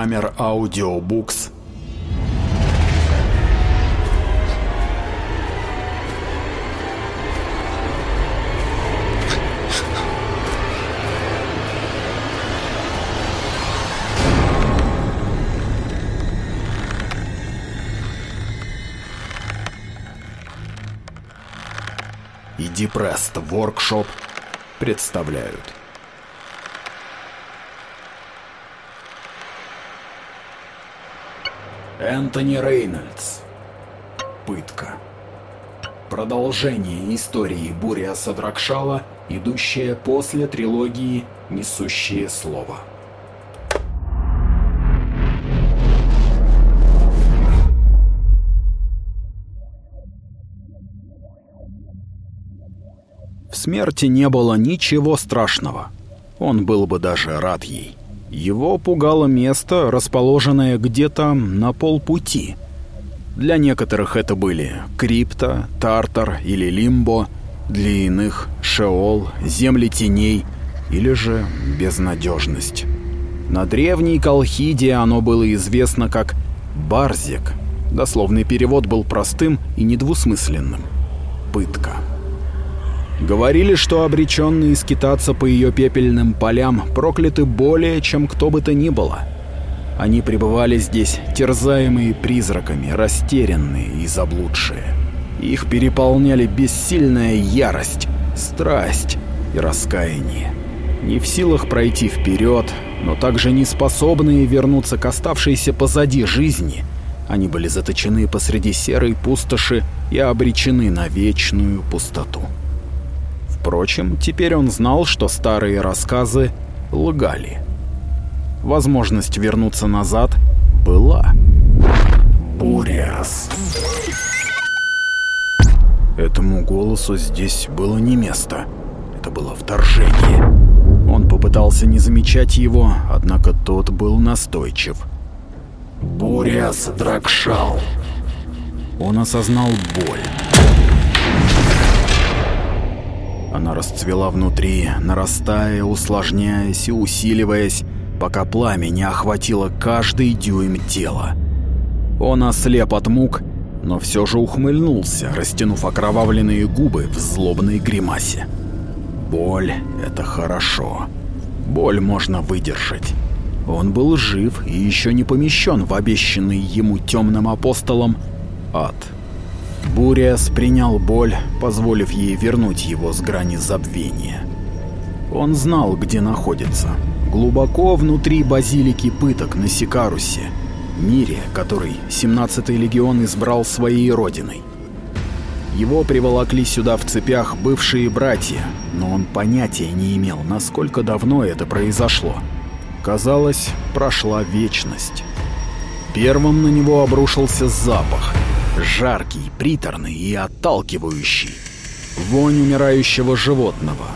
Warhammer Audiobooks и Depressed Workshop представляют. Энтони Рейнольдс. Пытка. Продолжение истории Буриаса Дракшала, идущее после трилогии «Несущее слово». В смерти не было ничего страшного. Он был бы даже рад ей. Его пугало место, расположенное где-то на полпути. Для некоторых это были крипта, тартар или лимбо, для иных — шеол, земли теней или же безнадежность. На древней Колхиде оно было известно как «барзик». Дословный перевод был простым и недвусмысленным. «Пытка». Говорили, что обреченные скитаться по ее пепельным полям прокляты более, чем кто бы то ни было. Они пребывали здесь, терзаемые призраками, растерянные и заблудшие. Их переполняли бессильная ярость, страсть и раскаяние. Не в силах пройти вперед, но также не способные вернуться к оставшейся позади жизни, они были заточены посреди серой пустоши и обречены на вечную пустоту. Впрочем, теперь он знал, что старые рассказы лгали. Возможность вернуться назад была. Буриас. Этому голосу здесь было не место. Это было вторжение. Он попытался не замечать его, однако тот был настойчив. Буриас Дракшал. Он осознал боль. Она расцвела внутри, нарастая, усложняясь и усиливаясь, пока пламя не охватило каждый дюйм тела. Он ослеп от мук, но все же ухмыльнулся, растянув окровавленные губы в злобной гримасе. Боль — это хорошо. Боль можно выдержать. Он был жив и еще не помещен в обещанный ему темным апостолом ад. Буриас принял боль, позволив ей вернуть его с грани забвения. Он знал, где находится. Глубоко внутри базилики пыток на Сикарусе, мире, который 17-й легион избрал своей родиной. Его приволокли сюда в цепях бывшие братья, но он понятия не имел, насколько давно это произошло. Казалось, прошла вечность. Первым на него обрушился запах — жаркий, приторный и отталкивающий. Вонь умирающего животного.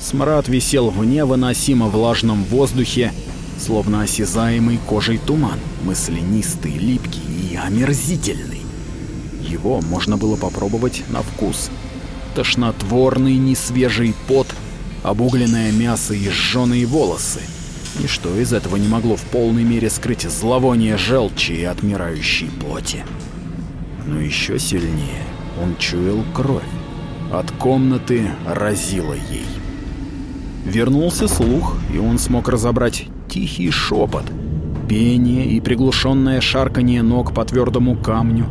Смрад висел в невыносимо влажном воздухе, словно осязаемый кожей туман, мысленистый, липкий и омерзительный. Его можно было попробовать на вкус. Тошнотворный несвежий пот, обугленное мясо и сжёные волосы. Ничто из этого не могло в полной мере скрыть зловоние желчи и отмирающей плоти но еще сильнее он чуял кровь. От комнаты разило ей. Вернулся слух, и он смог разобрать тихий шепот, пение и приглушенное шарканье ног по твердому камню.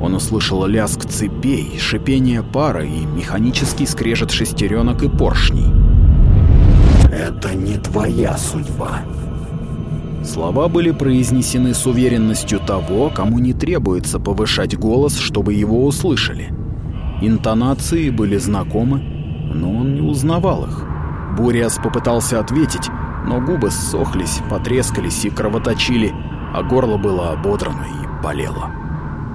Он услышал лязг цепей, шипение пара и механический скрежет шестеренок и поршней. «Это не твоя судьба», Слова были произнесены с уверенностью того, кому не требуется повышать голос, чтобы его услышали. Интонации были знакомы, но он не узнавал их. Буриас попытался ответить, но губы ссохлись, потрескались и кровоточили, а горло было ободрано и болело.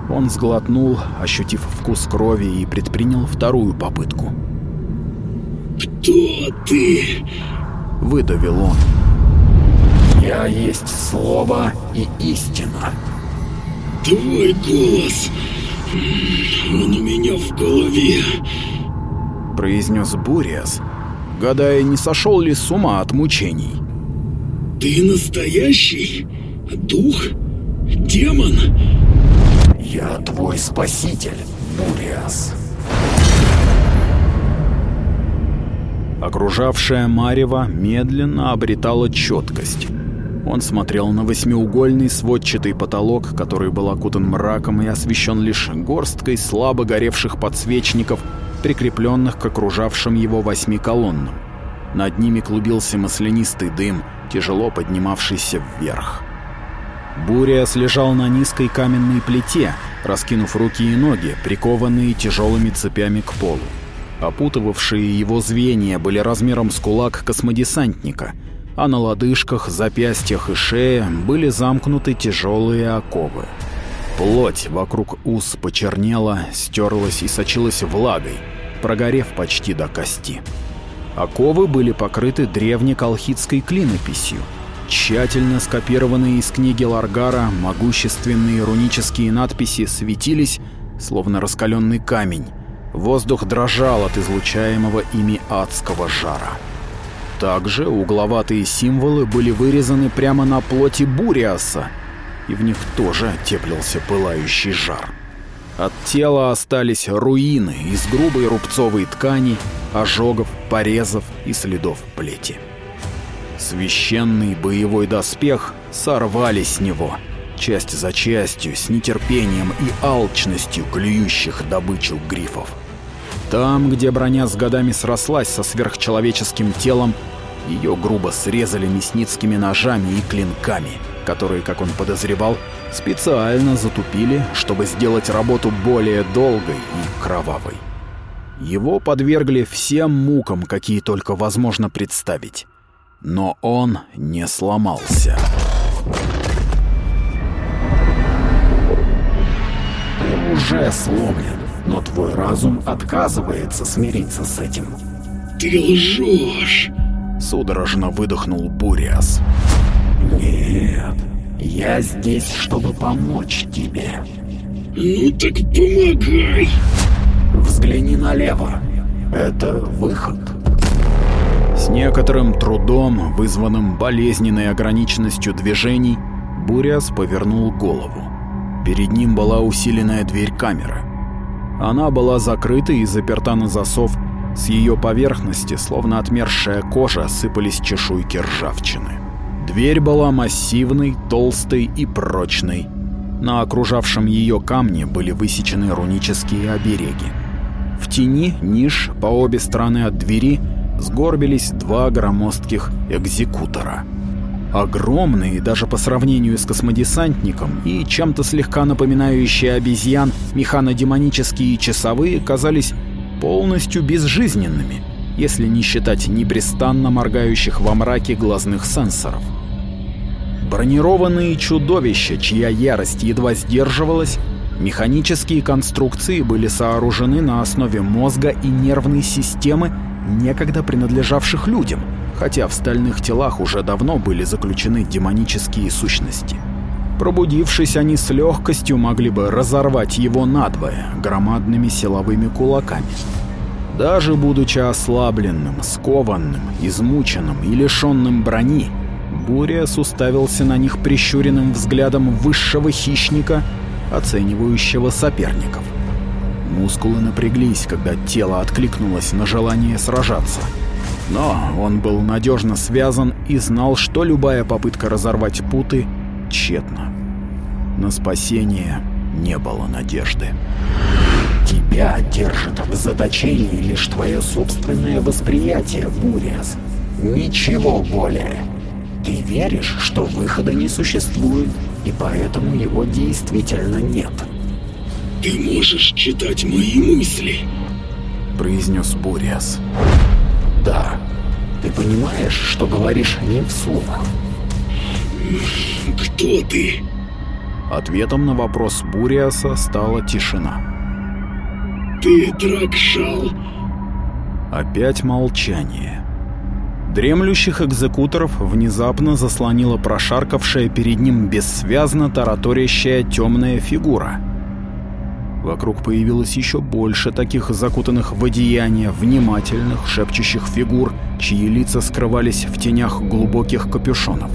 Он сглотнул, ощутив вкус крови, и предпринял вторую попытку. «Кто ты?» — выдавил он. Я есть слово и истина. Твой голос, он у меня в голове. Произнес Буриас, гадая, не сошел ли с ума от мучений. Ты настоящий? Дух? Демон? Я твой спаситель, Буриас. Окружавшая Марева медленно обретала четкость. Он смотрел на восьмиугольный сводчатый потолок, который был окутан мраком и освещен лишь горсткой слабо горевших подсвечников, прикрепленных к окружавшим его восьми колоннам. Над ними клубился маслянистый дым, тяжело поднимавшийся вверх. Буриас лежал на низкой каменной плите, раскинув руки и ноги, прикованные тяжелыми цепями к полу. Опутывавшие его звенья были размером с кулак космодесантника, а на лодыжках, запястьях и шее были замкнуты тяжелые оковы. Плоть вокруг ус почернела, стерлась и сочилась влагой, прогорев почти до кости. Оковы были покрыты древней колхидской клинописью. Тщательно скопированные из книги Ларгара могущественные рунические надписи светились, словно раскаленный камень, Воздух дрожал от излучаемого ими адского жара. Также угловатые символы были вырезаны прямо на плоти Буриаса, и в них тоже теплился пылающий жар. От тела остались руины из грубой рубцовой ткани, ожогов, порезов и следов плети. Священный боевой доспех сорвали с него — часть за частью, с нетерпением и алчностью клюющих добычу грифов. Там, где броня с годами срослась со сверхчеловеческим телом, ее грубо срезали мясницкими ножами и клинками, которые, как он подозревал, специально затупили, чтобы сделать работу более долгой и кровавой. Его подвергли всем мукам, какие только возможно представить. Но он не сломался. уже сломлен, но твой разум отказывается смириться с этим. Ты лжешь! Судорожно выдохнул Буриас. Нет, я здесь, чтобы помочь тебе. Ну так помогай! Взгляни налево. Это выход. С некоторым трудом, вызванным болезненной ограниченностью движений, Буриас повернул голову. Перед ним была усиленная дверь камеры. Она была закрыта и заперта на засов, с ее поверхности, словно отмершая кожа, сыпались чешуйки ржавчины. Дверь была массивной, толстой и прочной. На окружавшем ее камне были высечены рунические обереги. В тени ниш по обе стороны от двери сгорбились два громоздких экзекутора — Огромные даже по сравнению с космодесантником и чем-то слегка напоминающие обезьян механодемонические часовые казались полностью безжизненными, если не считать непрестанно моргающих во мраке глазных сенсоров. Бронированные чудовища, чья ярость едва сдерживалась, механические конструкции были сооружены на основе мозга и нервной системы, некогда принадлежавших людям — хотя в стальных телах уже давно были заключены демонические сущности. Пробудившись, они с легкостью могли бы разорвать его надвое громадными силовыми кулаками. Даже будучи ослабленным, скованным, измученным и лишенным брони, Буриас уставился на них прищуренным взглядом высшего хищника, оценивающего соперников. Мускулы напряглись, когда тело откликнулось на желание сражаться — но он был надежно связан и знал, что любая попытка разорвать путы тщетна. На спасение не было надежды. Тебя держит в заточении лишь твое собственное восприятие, Буриас. Ничего более. Ты веришь, что выхода не существует, и поэтому его действительно нет. Ты можешь читать мои мысли, произнес Буриас. Да. Ты понимаешь, что говоришь не вслух? Кто ты? Ответом на вопрос Буриаса стала тишина. Ты Дракшал? Опять молчание. Дремлющих экзекуторов внезапно заслонила прошаркавшая перед ним бессвязно тараторящая темная фигура — Вокруг появилось еще больше таких закутанных в одеяния, внимательных, шепчущих фигур, чьи лица скрывались в тенях глубоких капюшонов.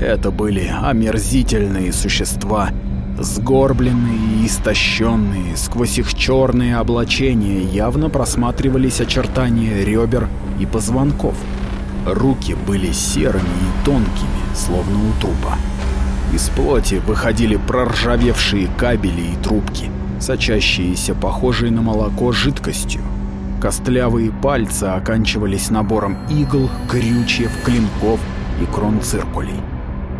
Это были омерзительные существа, сгорбленные и истощенные, сквозь их черные облачения явно просматривались очертания ребер и позвонков. Руки были серыми и тонкими, словно у трупа. Из плоти выходили проржавевшие кабели и трубки, сочащиеся похожей на молоко жидкостью. Костлявые пальцы оканчивались набором игл, крючьев, клинков и крон циркулей.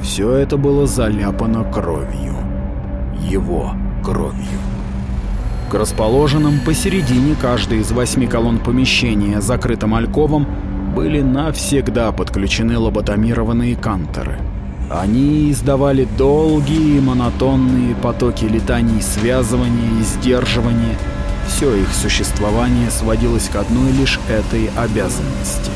Все это было заляпано кровью. Его кровью. К расположенным посередине каждой из восьми колонн помещения закрытым альковом были навсегда подключены лоботомированные кантеры. Они издавали долгие монотонные потоки летаний связывания и сдерживания. Все их существование сводилось к одной лишь этой обязанности.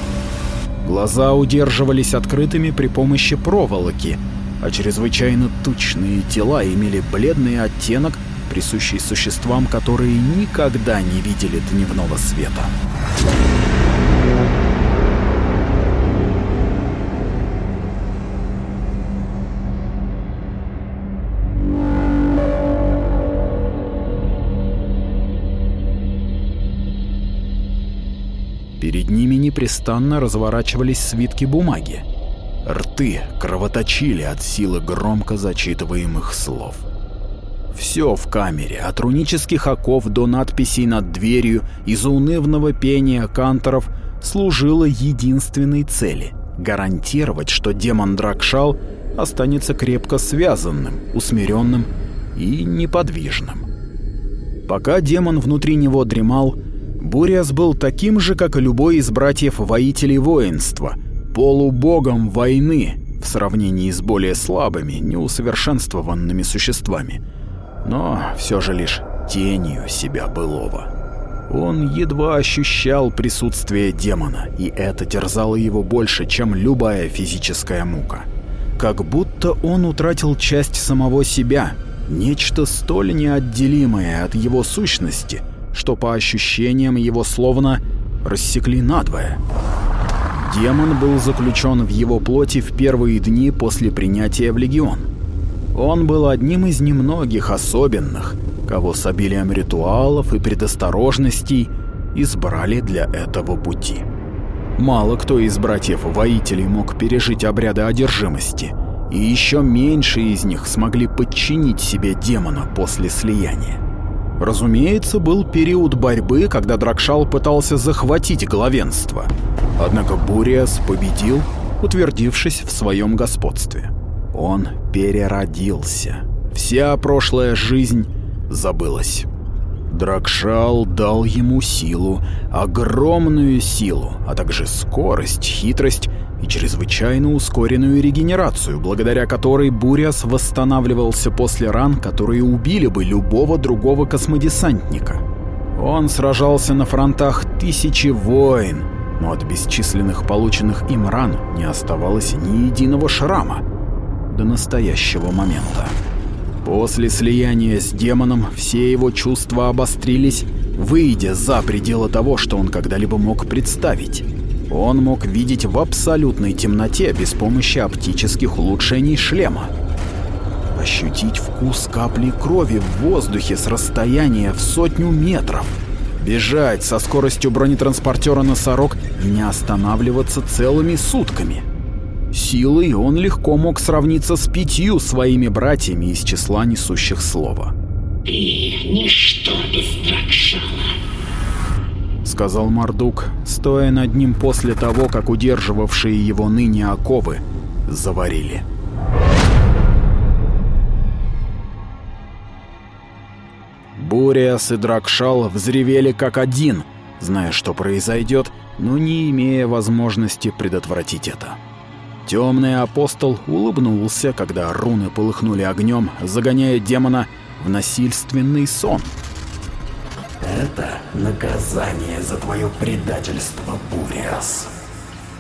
Глаза удерживались открытыми при помощи проволоки, а чрезвычайно тучные тела имели бледный оттенок, присущий существам, которые никогда не видели дневного света. Непрестанно разворачивались свитки бумаги. Рты кровоточили от силы громко зачитываемых слов. Все в камере, от рунических оков до надписей над дверью и заунывного пения канторов, служило единственной цели — гарантировать, что демон Дракшал останется крепко связанным, усмиренным и неподвижным. Пока демон внутри него дремал, Буриас был таким же, как и любой из братьев-воителей воинства, полубогом войны в сравнении с более слабыми, неусовершенствованными существами, но все же лишь тенью себя былого. Он едва ощущал присутствие демона, и это терзало его больше, чем любая физическая мука. Как будто он утратил часть самого себя, нечто столь неотделимое от его сущности, что по ощущениям его словно рассекли надвое. Демон был заключен в его плоти в первые дни после принятия в легион. Он был одним из немногих особенных, кого с обилием ритуалов и предосторожностей избрали для этого пути. Мало кто из братьев-воителей мог пережить обряды одержимости, и еще меньше из них смогли подчинить себе демона после слияния. Разумеется, был период борьбы, когда Дракшал пытался захватить главенство. Однако Буриас победил, утвердившись в своем господстве. Он переродился. Вся прошлая жизнь забылась. Дракшал дал ему силу, огромную силу, а также скорость, хитрость и чрезвычайно ускоренную регенерацию, благодаря которой Буриас восстанавливался после ран, которые убили бы любого другого космодесантника. Он сражался на фронтах тысячи войн, но от бесчисленных полученных им ран не оставалось ни единого шрама до настоящего момента. После слияния с демоном все его чувства обострились, выйдя за пределы того, что он когда-либо мог представить. Он мог видеть в абсолютной темноте без помощи оптических улучшений шлема. Ощутить вкус капли крови в воздухе с расстояния в сотню метров. Бежать со скоростью бронетранспортера «Носорог» и не останавливаться целыми сутками. Силой он легко мог сравниться с пятью своими братьями из числа несущих слова. «Ты ничто без Дракшала», — сказал Мардук, стоя над ним после того, как удерживавшие его ныне оковы заварили. Буриас и Дракшал взревели как один, зная, что произойдет, но не имея возможности предотвратить это. Темный апостол улыбнулся, когда руны полыхнули огнем, загоняя демона в насильственный сон — это наказание за твое предательство, Буриас.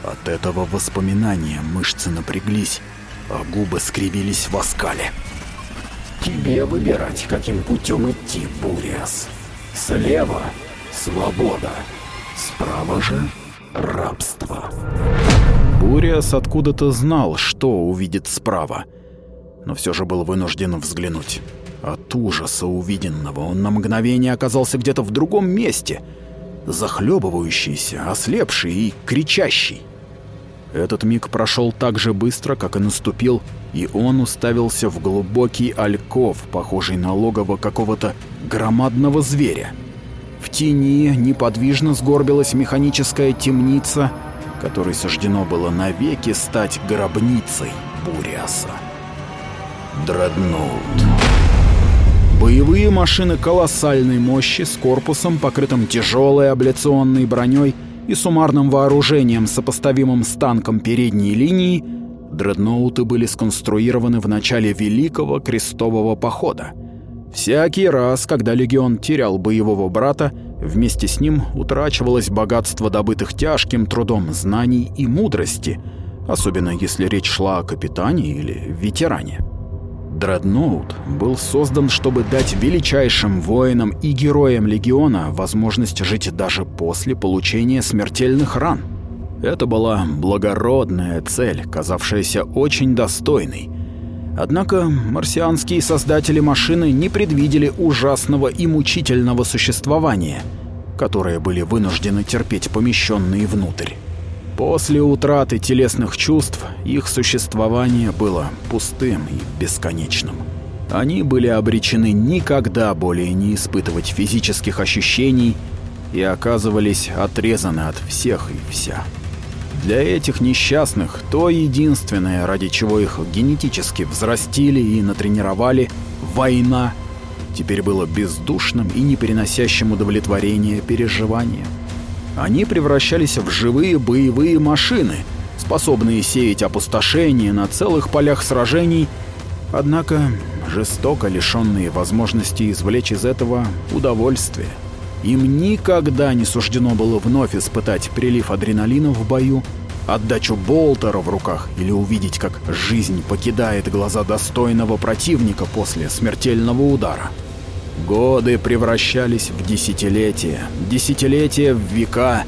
От этого воспоминания мышцы напряглись, а губы скривились в оскале. Тебе выбирать, каким путем идти, Буриас. Слева — свобода, справа же — рабство. Буриас откуда-то знал, что увидит справа, но все же был вынужден взглянуть. От ужаса увиденного он на мгновение оказался где-то в другом месте, захлебывающийся, ослепший и кричащий. Этот миг прошел так же быстро, как и наступил, и он уставился в глубокий альков, похожий на логово какого-то громадного зверя. В тени неподвижно сгорбилась механическая темница, которой суждено было навеки стать гробницей Буриаса. Дредноут. Боевые машины колоссальной мощи с корпусом, покрытым тяжелой абляционной броней и суммарным вооружением, сопоставимым с танком передней линии, дредноуты были сконструированы в начале Великого Крестового Похода. Всякий раз, когда легион терял боевого брата, вместе с ним утрачивалось богатство добытых тяжким трудом знаний и мудрости, особенно если речь шла о капитане или ветеране. Дредноут был создан, чтобы дать величайшим воинам и героям легиона возможность жить даже после получения смертельных ран. Это была благородная цель, казавшаяся очень достойной. Однако марсианские создатели машины не предвидели ужасного и мучительного существования, которое были вынуждены терпеть помещенные внутрь. После утраты телесных чувств их существование было пустым и бесконечным. Они были обречены никогда более не испытывать физических ощущений и оказывались отрезаны от всех и вся. Для этих несчастных то единственное, ради чего их генетически взрастили и натренировали, война, теперь было бездушным и не переносящим удовлетворения переживанием. Они превращались в живые боевые машины, способные сеять опустошение на целых полях сражений, однако жестоко лишенные возможности извлечь из этого удовольствие. Им никогда не суждено было вновь испытать прилив адреналина в бою, отдачу болтера в руках или увидеть, как жизнь покидает глаза достойного противника после смертельного удара. Годы превращались в десятилетия, десятилетия в века,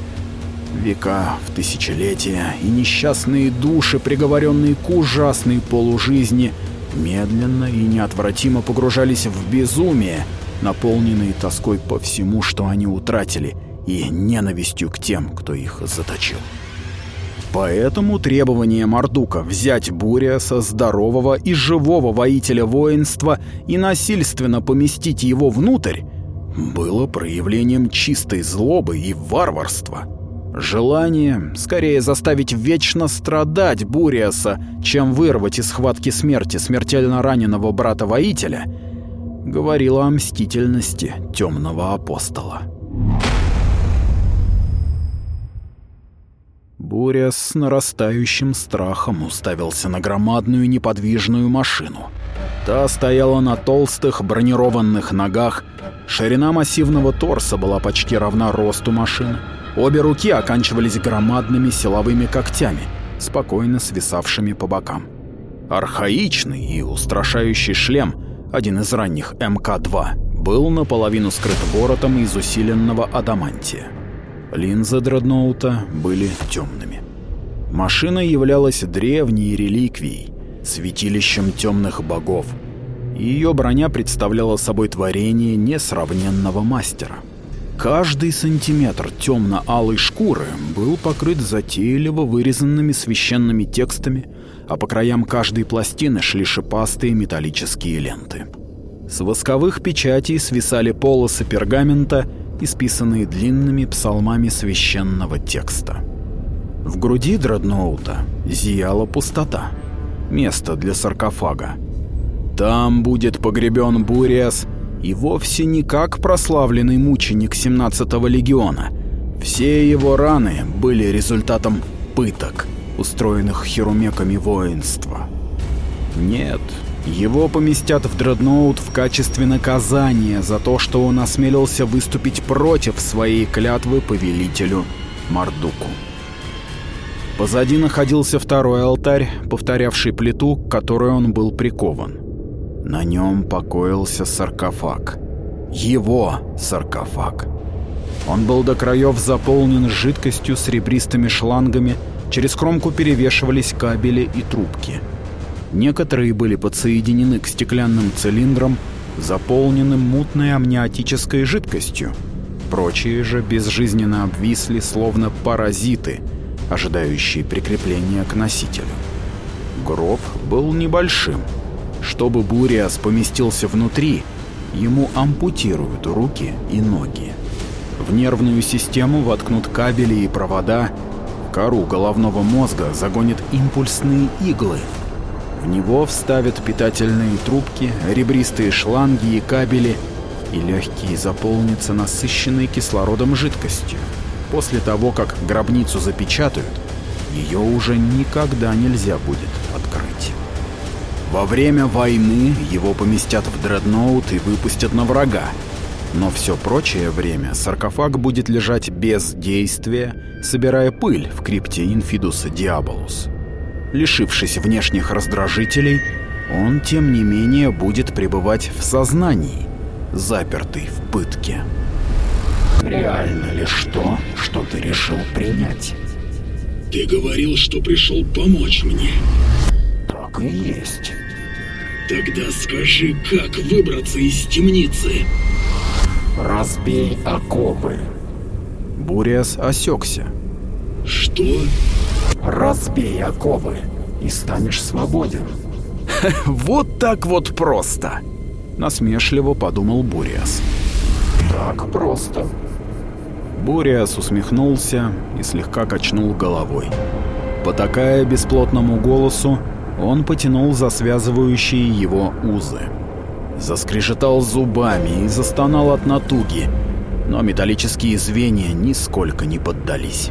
века в тысячелетия, и несчастные души, приговоренные к ужасной полужизни, медленно и неотвратимо погружались в безумие, наполненные тоской по всему, что они утратили, и ненавистью к тем, кто их заточил. Поэтому требование Мардука взять Буриаса, здорового и живого воителя воинства, и насильственно поместить его внутрь, было проявлением чистой злобы и варварства. Желание скорее заставить вечно страдать Буриаса, чем вырвать из схватки смерти смертельно раненого брата-воителя, говорило о мстительности темного апостола. Буря с нарастающим страхом уставился на громадную неподвижную машину. Та стояла на толстых бронированных ногах, ширина массивного торса была почти равна росту машины. Обе руки оканчивались громадными силовыми когтями, спокойно свисавшими по бокам. Архаичный и устрашающий шлем, один из ранних МК-2, был наполовину скрыт воротом из усиленного адамантия. Линзы дредноута были темными. Машина являлась древней реликвией, святилищем темных богов. Ее броня представляла собой творение несравненного мастера. Каждый сантиметр темно-алой шкуры был покрыт затейливо вырезанными священными текстами, а по краям каждой пластины шли шипастые металлические ленты. С восковых печатей свисали полосы пергамента исписанные длинными псалмами священного текста. В груди дредноута зияла пустота, место для саркофага. Там будет погребен Буриас, и вовсе не как прославленный мученик 17-го легиона. Все его раны были результатом пыток, устроенных херумеками воинства. Нет, его поместят в дредноут в качестве наказания за то, что он осмелился выступить против своей клятвы повелителю Мардуку. Позади находился второй алтарь, повторявший плиту, к которой он был прикован. На нем покоился саркофаг. Его саркофаг. Он был до краев заполнен жидкостью с ребристыми шлангами, Через кромку перевешивались кабели и трубки. Некоторые были подсоединены к стеклянным цилиндрам, заполненным мутной амниотической жидкостью. Прочие же безжизненно обвисли, словно паразиты, ожидающие прикрепления к носителю. Гроб был небольшим. Чтобы Буриас поместился внутри, ему ампутируют руки и ноги. В нервную систему воткнут кабели и провода, кору головного мозга загонят импульсные иглы. В него вставят питательные трубки, ребристые шланги и кабели, и легкие заполнятся насыщенной кислородом жидкостью. После того, как гробницу запечатают, ее уже никогда нельзя будет открыть. Во время войны его поместят в дредноут и выпустят на врага. Но все прочее время саркофаг будет лежать без действия, собирая пыль в крипте Инфидуса Диаболус. Лишившись внешних раздражителей, он, тем не менее, будет пребывать в сознании, запертый в пытке. Реально ли что, что ты решил принять? Ты говорил, что пришел помочь мне. Так и есть. Тогда скажи, как выбраться из темницы? Разбей оковы. Буриас осекся. Что? Разбей оковы, и станешь свободен. Вот так вот просто. Насмешливо подумал Буриас. Так просто. Буриас усмехнулся и слегка качнул головой. Потакая бесплотному голосу, он потянул за связывающие его узы. Заскрежетал зубами и застонал от натуги, но металлические звенья нисколько не поддались.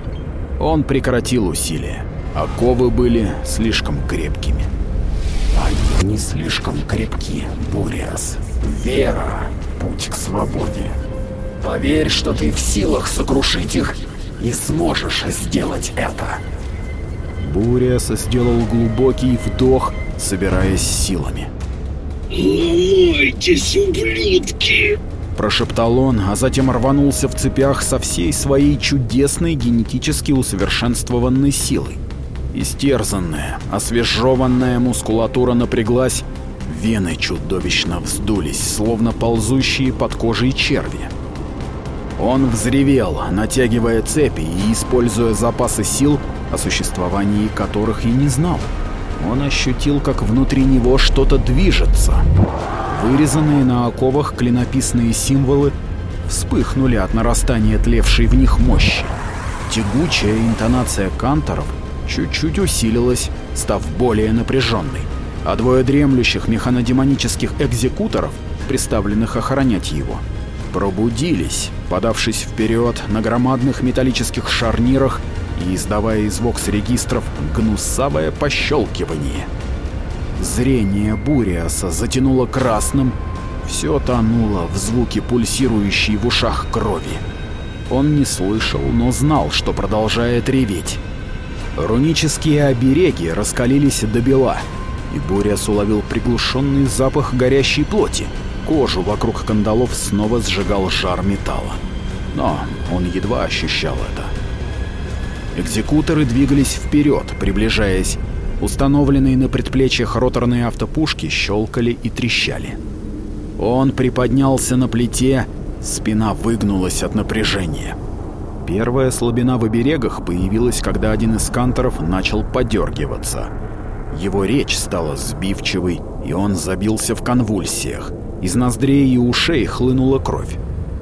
Он прекратил усилия. Оковы были слишком крепкими. Они не слишком крепки, Буриас. Вера — путь к свободе. Поверь, что ты в силах сокрушить их и сможешь сделать это. Буриас сделал глубокий вдох, собираясь силами. Ломайтесь, ублюдки! Прошептал он, а затем рванулся в цепях со всей своей чудесной генетически усовершенствованной силой. Истерзанная, освежеванная мускулатура напряглась, вены чудовищно вздулись, словно ползущие под кожей черви. Он взревел, натягивая цепи и используя запасы сил, о существовании которых и не знал. Он ощутил, как внутри него что-то движется. Вырезанные на оковах клинописные символы вспыхнули от нарастания тлевшей в них мощи. Тягучая интонация канторов чуть-чуть усилилась, став более напряженной, а двое дремлющих механодемонических экзекуторов, представленных охранять его, пробудились, подавшись вперед на громадных металлических шарнирах и издавая из вокс-регистров гнусавое пощелкивание. Зрение Буриаса затянуло красным, все тонуло в звуке пульсирующей в ушах крови. Он не слышал, но знал, что продолжает реветь. Рунические обереги раскалились до бела, и Буриас уловил приглушенный запах горящей плоти. Кожу вокруг кандалов снова сжигал жар металла. Но он едва ощущал это. Экзекуторы двигались вперед, приближаясь. Установленные на предплечьях роторные автопушки щелкали и трещали. Он приподнялся на плите, спина выгнулась от напряжения. Первая слабина в оберегах появилась, когда один из канторов начал подергиваться. Его речь стала сбивчивой, и он забился в конвульсиях. Из ноздрей и ушей хлынула кровь.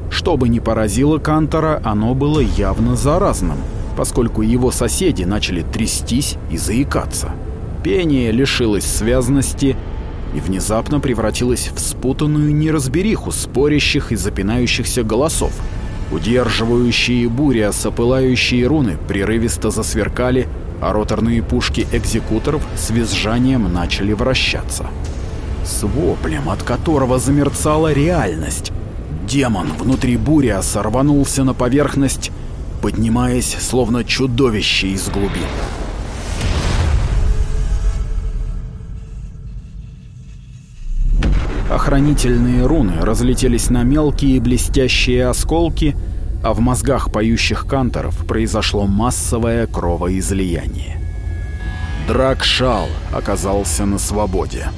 Что бы ни поразило Кантора, оно было явно заразным, поскольку его соседи начали трястись и заикаться. Пение лишилось связности и внезапно превратилось в спутанную неразбериху спорящих и запинающихся голосов. Удерживающие буря сопылающие руны прерывисто засверкали, а роторные пушки экзекуторов с визжанием начали вращаться. С воплем, от которого замерцала реальность, демон внутри буря сорванулся на поверхность, поднимаясь, словно чудовище из глубин. Охранительные руны разлетелись на мелкие блестящие осколки, а в мозгах поющих канторов произошло массовое кровоизлияние. Дракшал оказался на свободе.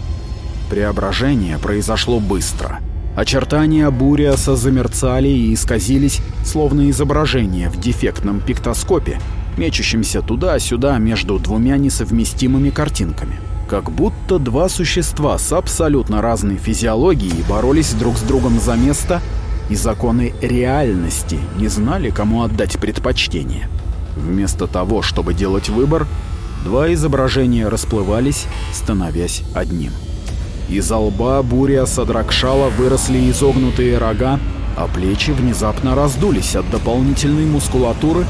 Преображение произошло быстро. Очертания Буриаса замерцали и исказились, словно изображение в дефектном пиктоскопе, мечущемся туда-сюда между двумя несовместимыми картинками. Как будто два существа с абсолютно разной физиологией боролись друг с другом за место, и законы реальности не знали, кому отдать предпочтение. Вместо того, чтобы делать выбор, два изображения расплывались, становясь одним. Из лба буря Садракшала выросли изогнутые рога, а плечи внезапно раздулись от дополнительной мускулатуры,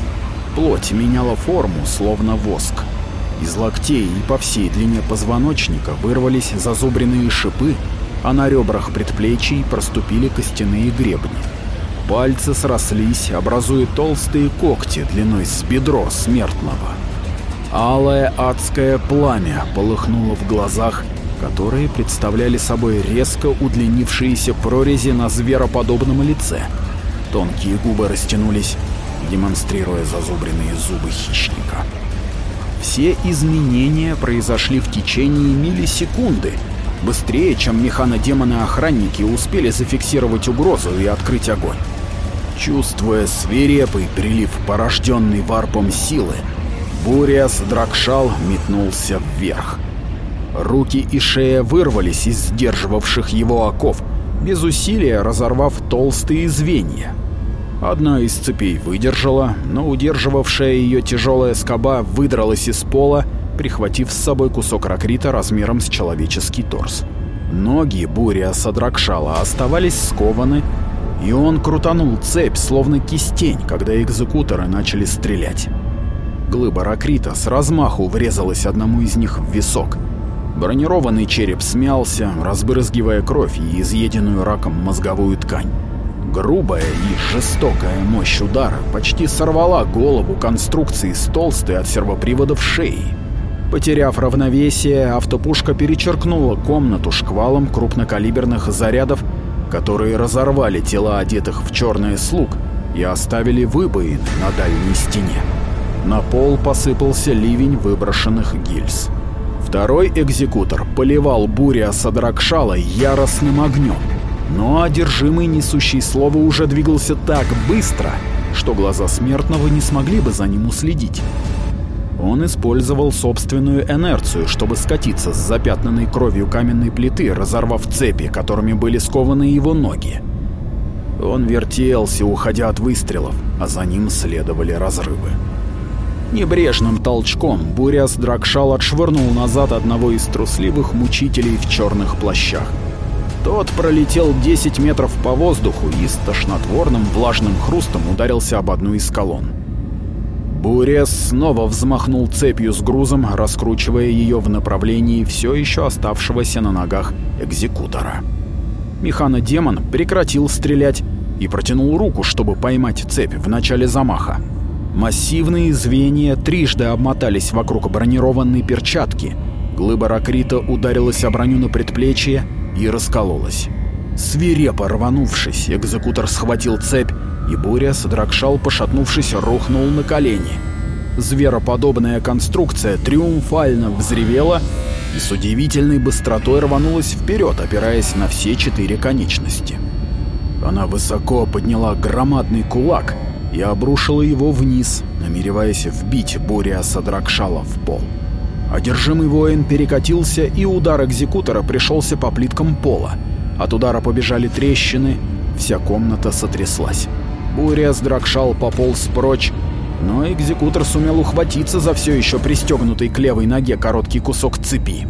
плоть меняла форму, словно воск. Из локтей и по всей длине позвоночника вырвались зазубренные шипы, а на ребрах предплечий проступили костяные гребни. Пальцы срослись, образуя толстые когти длиной с бедро смертного. Алое адское пламя полыхнуло в глазах, которые представляли собой резко удлинившиеся прорези на звероподобном лице. Тонкие губы растянулись, демонстрируя зазубренные зубы хищника. Все изменения произошли в течение миллисекунды, быстрее, чем механодемоны-охранники успели зафиксировать угрозу и открыть огонь. Чувствуя свирепый прилив порожденный варпом силы, Буриас Дракшал метнулся вверх. Руки и шея вырвались из сдерживавших его оков, без усилия разорвав толстые звенья. Одна из цепей выдержала, но удерживавшая ее тяжелая скоба выдралась из пола, прихватив с собой кусок ракрита размером с человеческий торс. Ноги Буря Садракшала оставались скованы, и он крутанул цепь, словно кистень, когда экзекуторы начали стрелять. Глыба ракрита с размаху врезалась одному из них в висок. Бронированный череп смялся, разбрызгивая кровь и изъеденную раком мозговую ткань. Грубая и жестокая мощь удара почти сорвала голову конструкции с толстой от сервоприводов шеи. Потеряв равновесие, автопушка перечеркнула комнату шквалом крупнокалиберных зарядов, которые разорвали тела одетых в черные слуг и оставили выбоины на дальней стене. На пол посыпался ливень выброшенных гильз. Второй экзекутор поливал буря Садракшала яростным огнем. Но одержимый несущий слово уже двигался так быстро, что глаза смертного не смогли бы за ним уследить. Он использовал собственную инерцию, чтобы скатиться с запятнанной кровью каменной плиты, разорвав цепи, которыми были скованы его ноги. Он вертелся, уходя от выстрелов, а за ним следовали разрывы. Небрежным толчком Буряс Дракшал отшвырнул назад одного из трусливых мучителей в черных плащах. Тот пролетел 10 метров по воздуху и с тошнотворным влажным хрустом ударился об одну из колонн. Бурес снова взмахнул цепью с грузом, раскручивая ее в направлении все еще оставшегося на ногах экзекутора. Механодемон прекратил стрелять и протянул руку, чтобы поймать цепь в начале замаха. Массивные звенья трижды обмотались вокруг бронированной перчатки. Глыба ракрита ударилась о броню на предплечье, и раскололась. Свирепо рванувшись, экзекутор схватил цепь, и Буря, содрогшал, пошатнувшись, рухнул на колени. Звероподобная конструкция триумфально взревела и с удивительной быстротой рванулась вперед, опираясь на все четыре конечности. Она высоко подняла громадный кулак и обрушила его вниз, намереваясь вбить Буря Садракшала в пол. Одержимый воин перекатился, и удар экзекутора пришелся по плиткам пола. От удара побежали трещины, вся комната сотряслась. Буря Дракшал пополз прочь, но экзекутор сумел ухватиться за все еще пристегнутый к левой ноге короткий кусок цепи.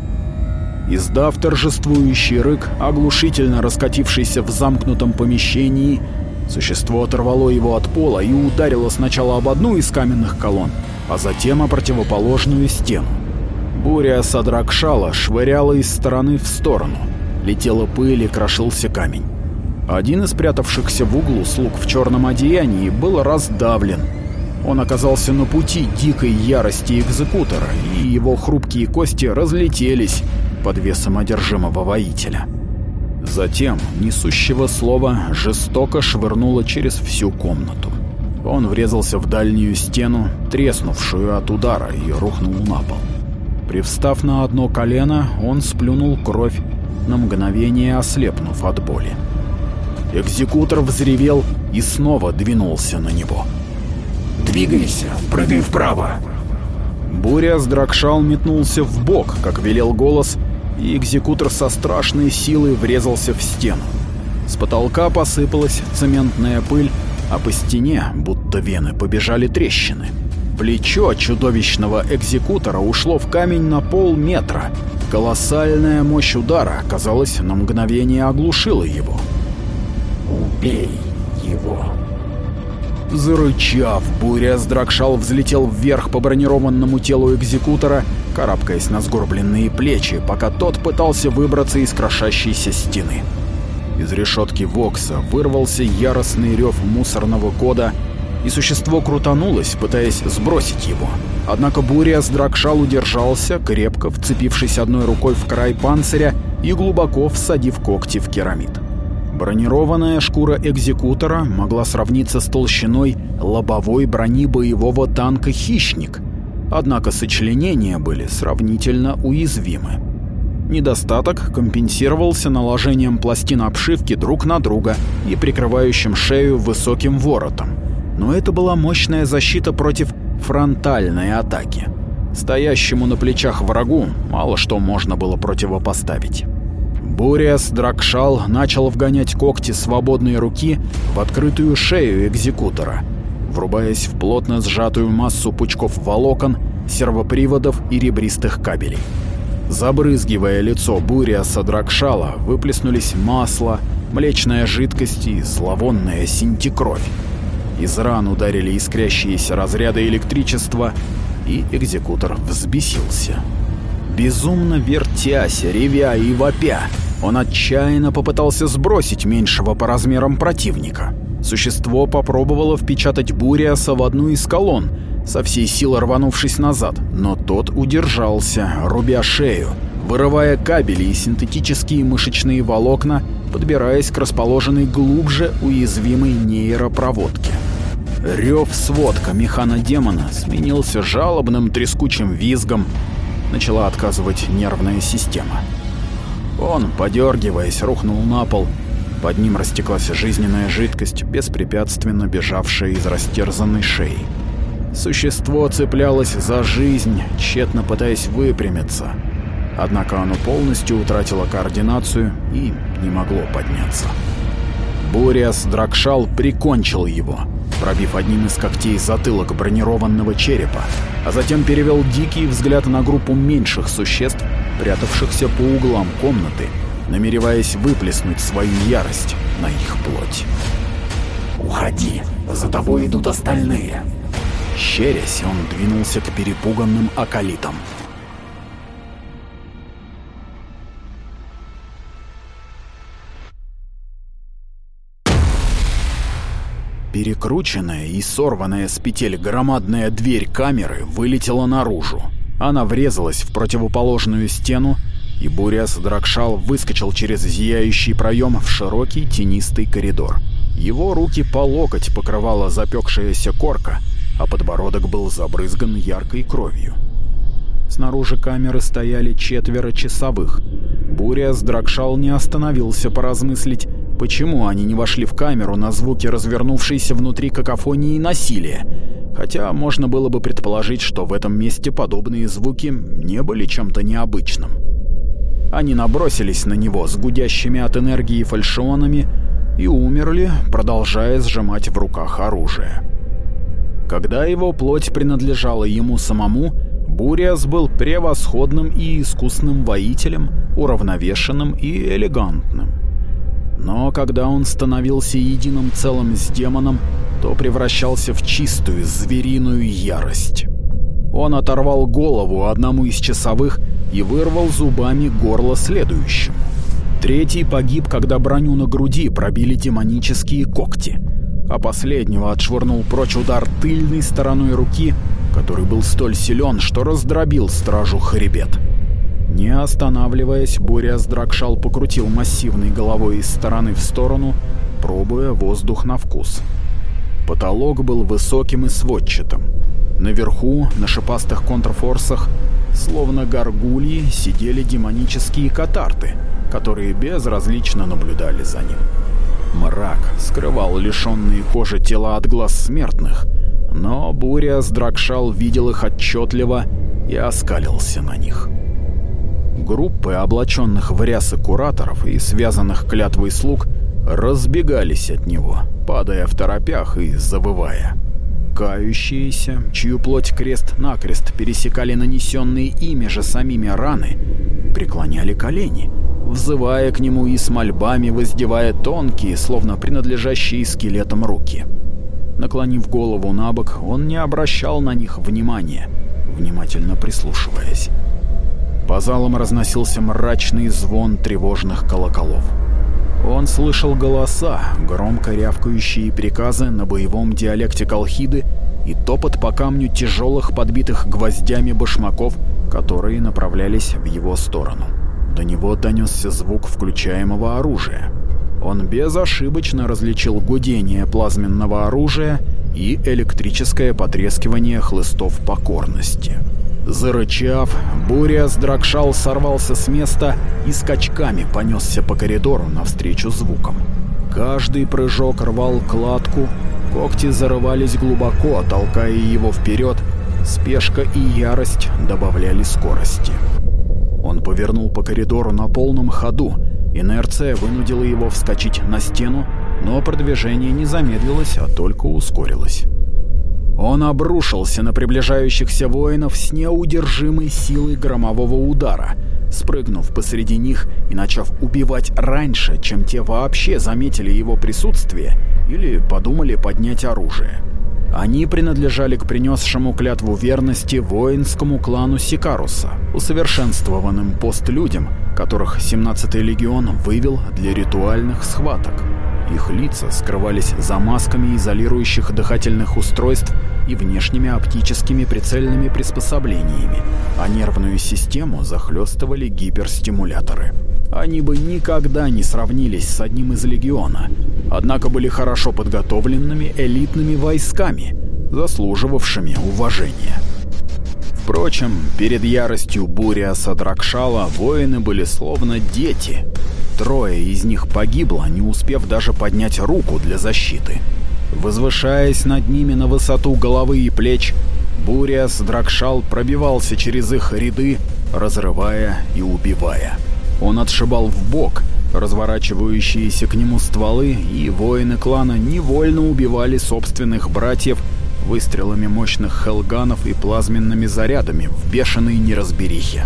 Издав торжествующий рык, оглушительно раскатившийся в замкнутом помещении, существо оторвало его от пола и ударило сначала об одну из каменных колонн, а затем о противоположную стену. Буря Садракшала швыряла из стороны в сторону. Летела пыль и крошился камень. Один из спрятавшихся в углу слуг в черном одеянии был раздавлен. Он оказался на пути дикой ярости экзекутора, и его хрупкие кости разлетелись под весом одержимого воителя. Затем несущего слова жестоко швырнуло через всю комнату. Он врезался в дальнюю стену, треснувшую от удара, и рухнул на пол. Привстав на одно колено, он сплюнул кровь, на мгновение ослепнув от боли. Экзекутор взревел и снова двинулся на него. «Двигайся, прыгай вправо!» Буря с Дракшал метнулся в бок, как велел голос, и экзекутор со страшной силой врезался в стену. С потолка посыпалась цементная пыль, а по стене, будто вены, побежали трещины. Плечо чудовищного экзекутора ушло в камень на полметра. Колоссальная мощь удара, казалось, на мгновение оглушила его. «Убей его!» Зарычав, буря с Дракшал взлетел вверх по бронированному телу экзекутора, карабкаясь на сгорбленные плечи, пока тот пытался выбраться из крошащейся стены. Из решетки Вокса вырвался яростный рев мусорного кода, и существо крутанулось, пытаясь сбросить его. Однако Буря с Дракшал удержался, крепко вцепившись одной рукой в край панциря и глубоко всадив когти в керамид. Бронированная шкура экзекутора могла сравниться с толщиной лобовой брони боевого танка «Хищник», однако сочленения были сравнительно уязвимы. Недостаток компенсировался наложением пластин обшивки друг на друга и прикрывающим шею высоким воротом. Но это была мощная защита против фронтальной атаки. Стоящему на плечах врагу мало что можно было противопоставить. Буриас Дракшал начал вгонять когти свободной руки в открытую шею экзекутора, врубаясь в плотно сжатую массу пучков волокон, сервоприводов и ребристых кабелей. Забрызгивая лицо Буриаса Дракшала, выплеснулись масло, млечная жидкость и зловонная синтекровь. Из ран ударили искрящиеся разряды электричества, и экзекутор взбесился. Безумно вертясь, ревя и вопя, он отчаянно попытался сбросить меньшего по размерам противника. Существо попробовало впечатать Буриаса в одну из колонн, со всей силы рванувшись назад, но тот удержался, рубя шею, вырывая кабели и синтетические мышечные волокна, подбираясь к расположенной глубже уязвимой нейропроводке. Рев сводка механодемона сменился жалобным трескучим визгом, начала отказывать нервная система. Он, подергиваясь, рухнул на пол. Под ним растеклась жизненная жидкость, беспрепятственно бежавшая из растерзанной шеи. Существо цеплялось за жизнь, тщетно пытаясь выпрямиться. Однако оно полностью утратило координацию и не могло подняться. Буриас Дракшал прикончил его — пробив одним из когтей затылок бронированного черепа, а затем перевел дикий взгляд на группу меньших существ, прятавшихся по углам комнаты, намереваясь выплеснуть свою ярость на их плоть. «Уходи, за тобой идут остальные!» Щерясь, он двинулся к перепуганным акалитам. Перекрученная и сорванная с петель громадная дверь камеры вылетела наружу. Она врезалась в противоположную стену, и Буряс Дракшал выскочил через зияющий проем в широкий тенистый коридор. Его руки по локоть покрывала запекшаяся корка, а подбородок был забрызган яркой кровью. Снаружи камеры стояли четверо часовых. Буряс Дракшал не остановился поразмыслить, Почему они не вошли в камеру на звуки развернувшейся внутри какофонии насилия? Хотя можно было бы предположить, что в этом месте подобные звуки не были чем-то необычным. Они набросились на него с гудящими от энергии фальшионами и умерли, продолжая сжимать в руках оружие. Когда его плоть принадлежала ему самому, Буриас был превосходным и искусным воителем, уравновешенным и элегантным. Но когда он становился единым целым с демоном, то превращался в чистую звериную ярость. Он оторвал голову одному из часовых и вырвал зубами горло следующему. Третий погиб, когда броню на груди пробили демонические когти, а последнего отшвырнул прочь удар тыльной стороной руки, который был столь силен, что раздробил стражу хребет. Не останавливаясь, Буря Дракшал покрутил массивной головой из стороны в сторону, пробуя воздух на вкус. Потолок был высоким и сводчатым. Наверху, на шипастых контрфорсах, словно горгульи, сидели демонические катарты, которые безразлично наблюдали за ним. Мрак скрывал лишенные кожи тела от глаз смертных, но Буря Дракшал видел их отчетливо и оскалился на них. Группы облаченных в рясы кураторов и связанных клятвой слуг разбегались от него, падая в торопях и завывая. Кающиеся, чью плоть крест-накрест пересекали нанесенные ими же самими раны, преклоняли колени, взывая к нему и с мольбами воздевая тонкие, словно принадлежащие скелетам руки. Наклонив голову на бок, он не обращал на них внимания, внимательно прислушиваясь. По залам разносился мрачный звон тревожных колоколов. Он слышал голоса, громко рявкающие приказы на боевом диалекте Колхиды и топот по камню тяжелых подбитых гвоздями башмаков, которые направлялись в его сторону. До него донесся звук включаемого оружия. Он безошибочно различил гудение плазменного оружия и электрическое потрескивание хлыстов покорности. Зарычав, Буриас Дракшал сорвался с места и скачками понесся по коридору навстречу звукам. Каждый прыжок рвал кладку, когти зарывались глубоко, толкая его вперед, спешка и ярость добавляли скорости. Он повернул по коридору на полном ходу, инерция вынудила его вскочить на стену, но продвижение не замедлилось, а только ускорилось. Он обрушился на приближающихся воинов с неудержимой силой громового удара, спрыгнув посреди них и начав убивать раньше, чем те вообще заметили его присутствие или подумали поднять оружие. Они принадлежали к принесшему клятву верности воинскому клану Сикаруса, усовершенствованным постлюдям, которых 17-й легион вывел для ритуальных схваток. Их лица скрывались за масками изолирующих дыхательных устройств и внешними оптическими прицельными приспособлениями, а нервную систему захлестывали гиперстимуляторы. Они бы никогда не сравнились с одним из легиона, однако были хорошо подготовленными элитными войсками, заслуживавшими уважения. Впрочем, перед яростью Буриаса Дракшала воины были словно дети — Трое из них погибло, не успев даже поднять руку для защиты. Возвышаясь над ними на высоту головы и плеч, Буриас Дракшал пробивался через их ряды, разрывая и убивая. Он отшибал в бок разворачивающиеся к нему стволы, и воины клана невольно убивали собственных братьев выстрелами мощных хелганов и плазменными зарядами в бешеной неразберихе.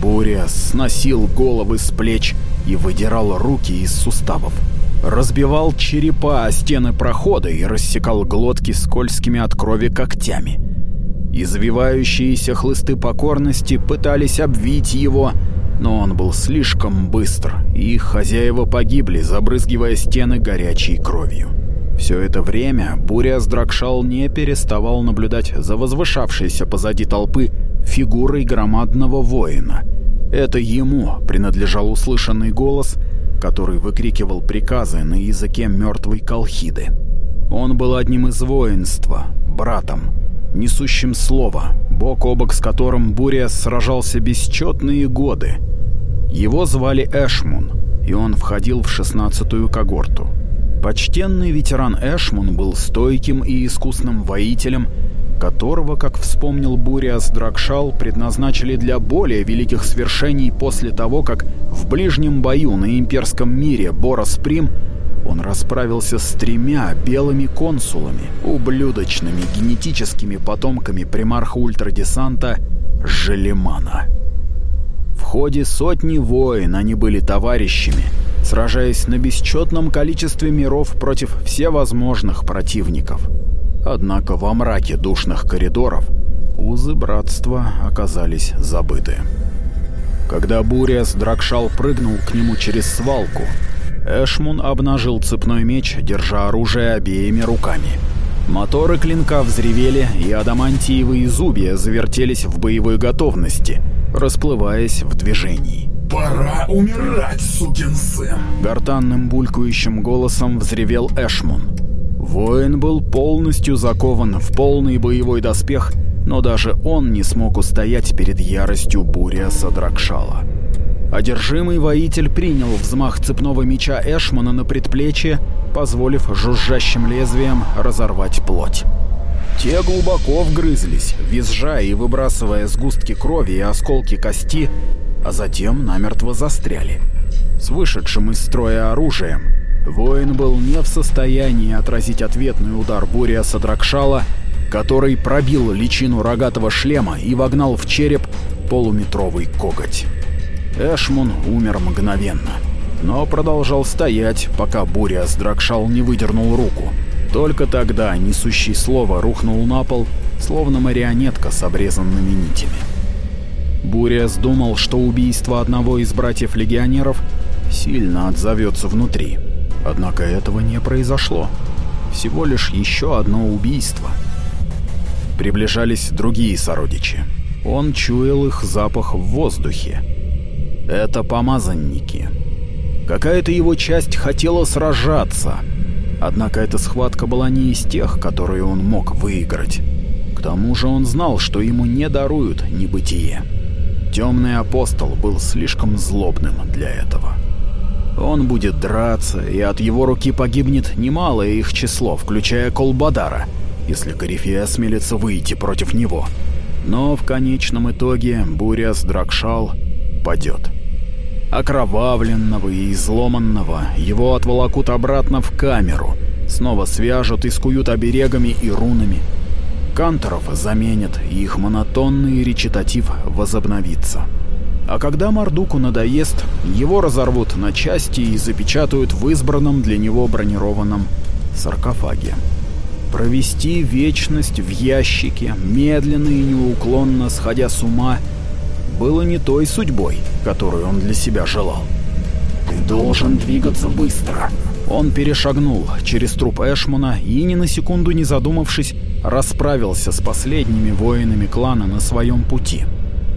Буря сносил головы с плеч и выдирал руки из суставов. Разбивал черепа о стены прохода и рассекал глотки скользкими от крови когтями. Извивающиеся хлысты покорности пытались обвить его, но он был слишком быстр, и их хозяева погибли, забрызгивая стены горячей кровью. Все это время Буря Дракшал не переставал наблюдать за возвышавшейся позади толпы фигурой громадного воина. Это ему принадлежал услышанный голос, который выкрикивал приказы на языке мертвой Колхиды. Он был одним из воинства, братом, несущим слово, бок о бок с которым Буря сражался бесчетные годы. Его звали Эшмун, и он входил в шестнадцатую когорту. Почтенный ветеран Эшмун был стойким и искусным воителем, которого, как вспомнил Буриас Дракшал, предназначили для более великих свершений после того, как в ближнем бою на имперском мире Борос Прим он расправился с тремя белыми консулами, ублюдочными генетическими потомками примарха ультрадесанта Желемана. В ходе сотни войн они были товарищами, сражаясь на бесчетном количестве миров против всевозможных противников – Однако во мраке душных коридоров узы братства оказались забыты. Когда Буриас Дракшал прыгнул к нему через свалку, Эшмун обнажил цепной меч, держа оружие обеими руками. Моторы клинка взревели, и адамантиевые зубья завертелись в боевой готовности, расплываясь в движении. «Пора умирать, сукин сын!» Гортанным булькающим голосом взревел Эшмун. Воин был полностью закован в полный боевой доспех, но даже он не смог устоять перед яростью Буриаса Дракшала. Одержимый воитель принял взмах цепного меча Эшмана на предплечье, позволив жужжащим лезвием разорвать плоть. Те глубоко вгрызлись, визжая и выбрасывая сгустки крови и осколки кости, а затем намертво застряли. С вышедшим из строя оружием воин был не в состоянии отразить ответный удар Буриаса Дракшала, который пробил личину рогатого шлема и вогнал в череп полуметровый коготь. Эшмун умер мгновенно, но продолжал стоять, пока Буриас Дракшал не выдернул руку. Только тогда несущий слово рухнул на пол, словно марионетка с обрезанными нитями. Буриас думал, что убийство одного из братьев-легионеров сильно отзовется внутри. Однако этого не произошло. Всего лишь еще одно убийство. Приближались другие сородичи. Он чуял их запах в воздухе. Это помазанники. Какая-то его часть хотела сражаться. Однако эта схватка была не из тех, которые он мог выиграть. К тому же он знал, что ему не даруют небытие. Темный апостол был слишком злобным для этого. Он будет драться, и от его руки погибнет немалое их число, включая Колбадара, если Корифей осмелится выйти против него. Но в конечном итоге Буряс Дракшал падет. Окровавленного и изломанного его отволокут обратно в камеру, снова свяжут и скуют оберегами и рунами. Канторов заменят, и их монотонный речитатив возобновится. А когда Мордуку надоест, его разорвут на части и запечатают в избранном для него бронированном саркофаге. Провести вечность в ящике, медленно и неуклонно сходя с ума, было не той судьбой, которую он для себя желал. «Ты должен двигаться быстро». Он перешагнул через труп Эшмуна и, ни на секунду не задумавшись, расправился с последними воинами клана на своем пути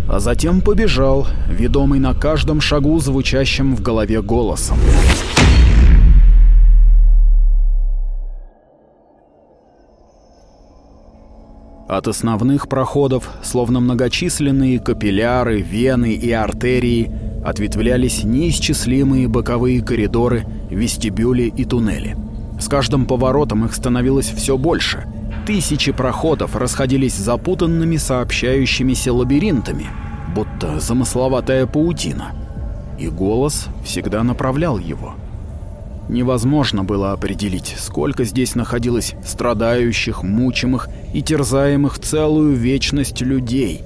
а затем побежал, ведомый на каждом шагу звучащим в голове голосом. От основных проходов, словно многочисленные капилляры, вены и артерии, ответвлялись неисчислимые боковые коридоры, вестибюли и туннели. С каждым поворотом их становилось все больше — Тысячи проходов расходились запутанными сообщающимися лабиринтами, будто замысловатая паутина. И голос всегда направлял его. Невозможно было определить, сколько здесь находилось страдающих, мучимых и терзаемых целую вечность людей.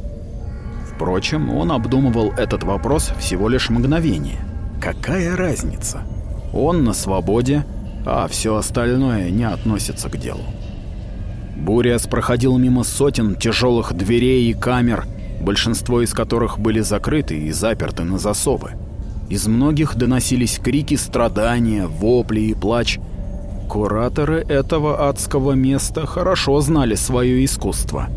Впрочем, он обдумывал этот вопрос всего лишь мгновение. Какая разница? Он на свободе, а все остальное не относится к делу. Буриас проходил мимо сотен тяжелых дверей и камер, большинство из которых были закрыты и заперты на засовы. Из многих доносились крики страдания, вопли и плач. Кураторы этого адского места хорошо знали свое искусство.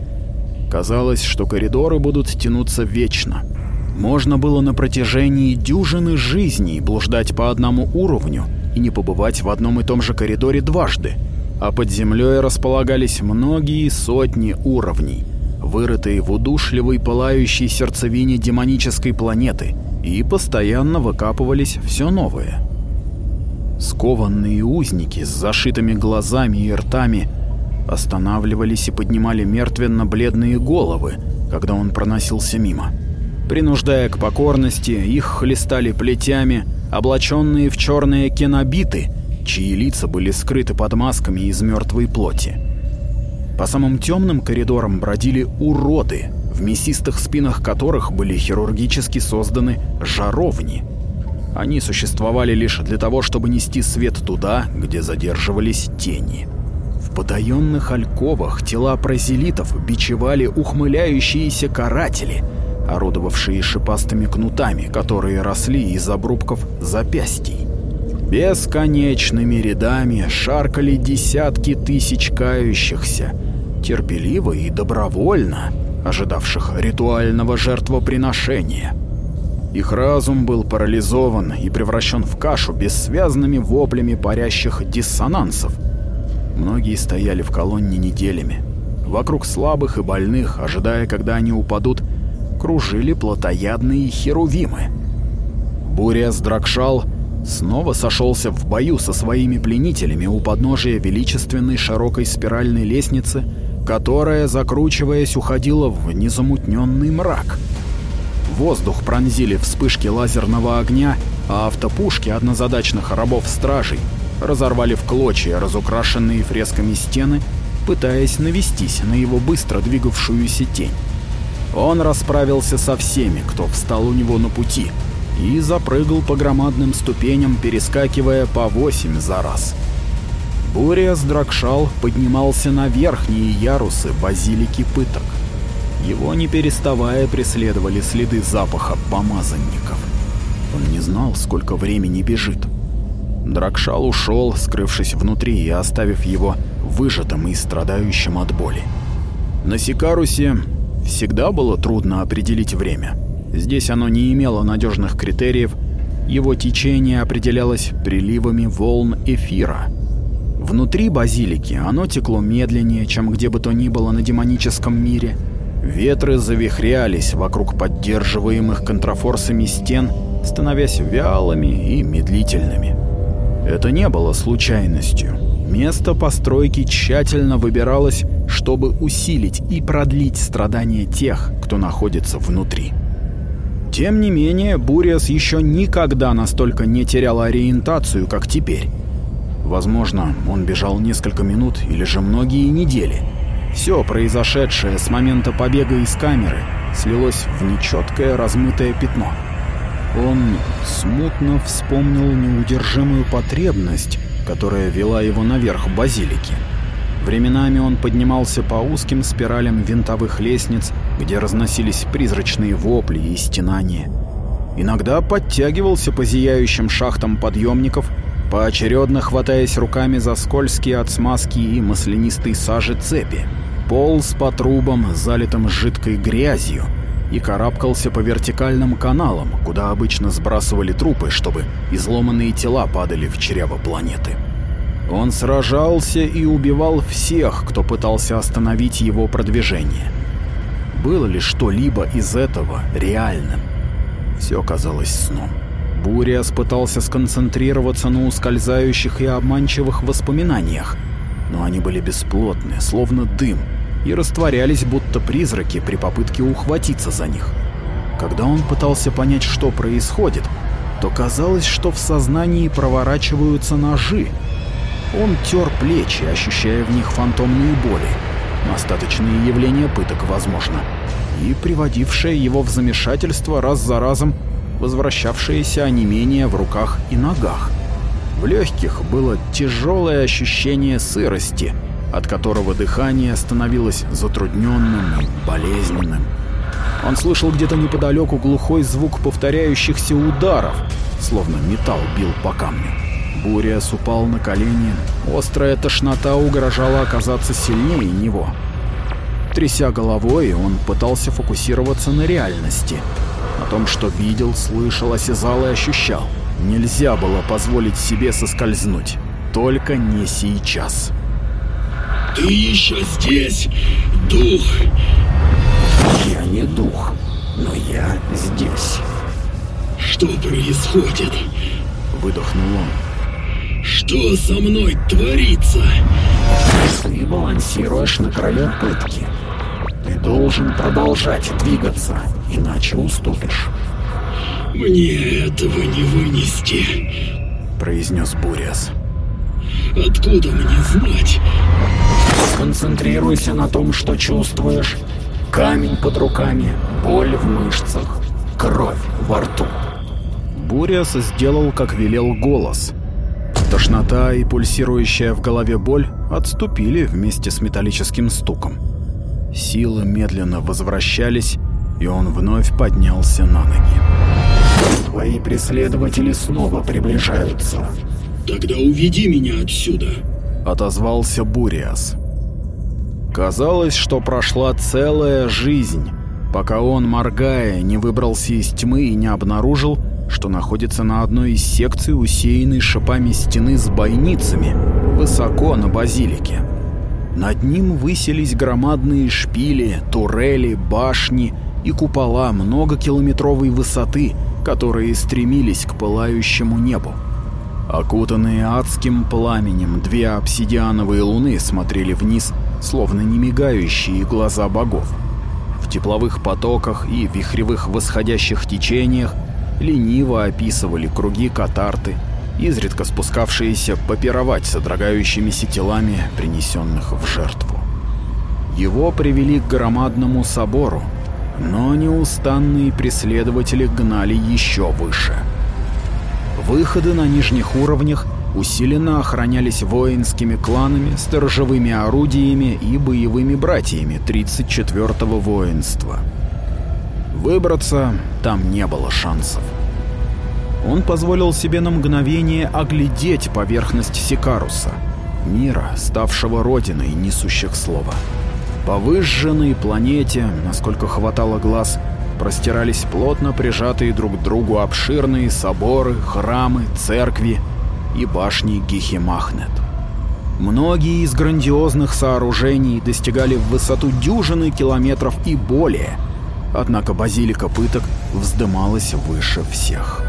Казалось, что коридоры будут тянуться вечно. Можно было на протяжении дюжины жизней блуждать по одному уровню и не побывать в одном и том же коридоре дважды – а под землей располагались многие сотни уровней, вырытые в удушливой пылающей сердцевине демонической планеты, и постоянно выкапывались все новые. Скованные узники с зашитыми глазами и ртами останавливались и поднимали мертвенно-бледные головы, когда он проносился мимо. Принуждая к покорности, их хлестали плетями, облаченные в черные кинобиты — чьи лица были скрыты под масками из мертвой плоти. По самым темным коридорам бродили уроды, в мясистых спинах которых были хирургически созданы жаровни. Они существовали лишь для того, чтобы нести свет туда, где задерживались тени. В потаенных альковах тела прозелитов бичевали ухмыляющиеся каратели, орудовавшие шипастыми кнутами, которые росли из обрубков запястий. Бесконечными рядами шаркали десятки тысяч кающихся, терпеливо и добровольно ожидавших ритуального жертвоприношения. Их разум был парализован и превращен в кашу бессвязными воплями парящих диссонансов. Многие стояли в колонне неделями. Вокруг слабых и больных, ожидая, когда они упадут, кружили плотоядные херувимы. Буря Дракшал снова сошелся в бою со своими пленителями у подножия величественной широкой спиральной лестницы, которая, закручиваясь, уходила в незамутненный мрак. Воздух пронзили вспышки лазерного огня, а автопушки однозадачных рабов-стражей разорвали в клочья разукрашенные фресками стены, пытаясь навестись на его быстро двигавшуюся тень. Он расправился со всеми, кто встал у него на пути, и запрыгал по громадным ступеням, перескакивая по восемь за раз. Буриас Дракшал поднимался на верхние ярусы базилики пыток. Его не переставая преследовали следы запаха помазанников. Он не знал, сколько времени бежит. Дракшал ушел, скрывшись внутри и оставив его выжатым и страдающим от боли. На Сикарусе всегда было трудно определить время. Здесь оно не имело надежных критериев, его течение определялось приливами волн эфира. Внутри базилики оно текло медленнее, чем где бы то ни было на демоническом мире. Ветры завихрялись вокруг поддерживаемых контрафорсами стен, становясь вялыми и медлительными. Это не было случайностью. Место постройки тщательно выбиралось, чтобы усилить и продлить страдания тех, кто находится внутри. Тем не менее, Буриас еще никогда настолько не терял ориентацию, как теперь. Возможно, он бежал несколько минут или же многие недели. Все произошедшее с момента побега из камеры слилось в нечеткое размытое пятно. Он смутно вспомнил неудержимую потребность, которая вела его наверх базилики. Временами он поднимался по узким спиралям винтовых лестниц, где разносились призрачные вопли и стенания. Иногда подтягивался по зияющим шахтам подъемников, поочередно хватаясь руками за скользкие от смазки и маслянистой сажи цепи. Полз по трубам, залитым жидкой грязью, и карабкался по вертикальным каналам, куда обычно сбрасывали трупы, чтобы изломанные тела падали в чрево планеты. Он сражался и убивал всех, кто пытался остановить его продвижение. Было ли что-либо из этого реальным? Все казалось сном. Буриас пытался сконцентрироваться на ускользающих и обманчивых воспоминаниях, но они были бесплотны, словно дым, и растворялись, будто призраки при попытке ухватиться за них. Когда он пытался понять, что происходит, то казалось, что в сознании проворачиваются ножи, он тер плечи, ощущая в них фантомные боли. Остаточные явления пыток, возможно. И приводившее его в замешательство раз за разом возвращавшееся онемение в руках и ногах. В легких было тяжелое ощущение сырости, от которого дыхание становилось затрудненным и болезненным. Он слышал где-то неподалеку глухой звук повторяющихся ударов, словно металл бил по камню. Буриас упал на колени. Острая тошнота угрожала оказаться сильнее него. Тряся головой, он пытался фокусироваться на реальности. На том, что видел, слышал, осязал и ощущал. Нельзя было позволить себе соскользнуть. Только не сейчас. Ты еще здесь, дух? Я не дух, но я здесь. Что происходит? Выдохнул он. Что со мной творится? Ты балансируешь на краю пытки. Ты должен продолжать двигаться, иначе уступишь. Мне этого не вынести, произнес Буриас. Откуда мне знать? Сконцентрируйся на том, что чувствуешь. Камень под руками, боль в мышцах, кровь во рту. Буриас сделал, как велел голос — Тошнота и пульсирующая в голове боль отступили вместе с металлическим стуком. Силы медленно возвращались, и он вновь поднялся на ноги. «Твои преследователи снова приближаются». «Тогда уведи меня отсюда», — отозвался Буриас. Казалось, что прошла целая жизнь, пока он, моргая, не выбрался из тьмы и не обнаружил, что находится на одной из секций, усеянной шипами стены с бойницами, высоко на базилике. Над ним высились громадные шпили, турели, башни и купола многокилометровой высоты, которые стремились к пылающему небу. Окутанные адским пламенем две обсидиановые луны смотрели вниз, словно немигающие глаза богов. В тепловых потоках и вихревых восходящих течениях лениво описывали круги катарты, изредка спускавшиеся попировать содрогающимися телами принесенных в жертву. Его привели к громадному собору, но неустанные преследователи гнали еще выше. Выходы на нижних уровнях усиленно охранялись воинскими кланами, сторожевыми орудиями и боевыми братьями 34-го воинства. Выбраться там не было шансов. Он позволил себе на мгновение оглядеть поверхность Сикаруса, мира, ставшего родиной несущих слова. По выжженной планете, насколько хватало глаз, простирались плотно прижатые друг к другу обширные соборы, храмы, церкви и башни Гихимахнет. Многие из грандиозных сооружений достигали в высоту дюжины километров и более, однако базилика пыток вздымалась выше всех.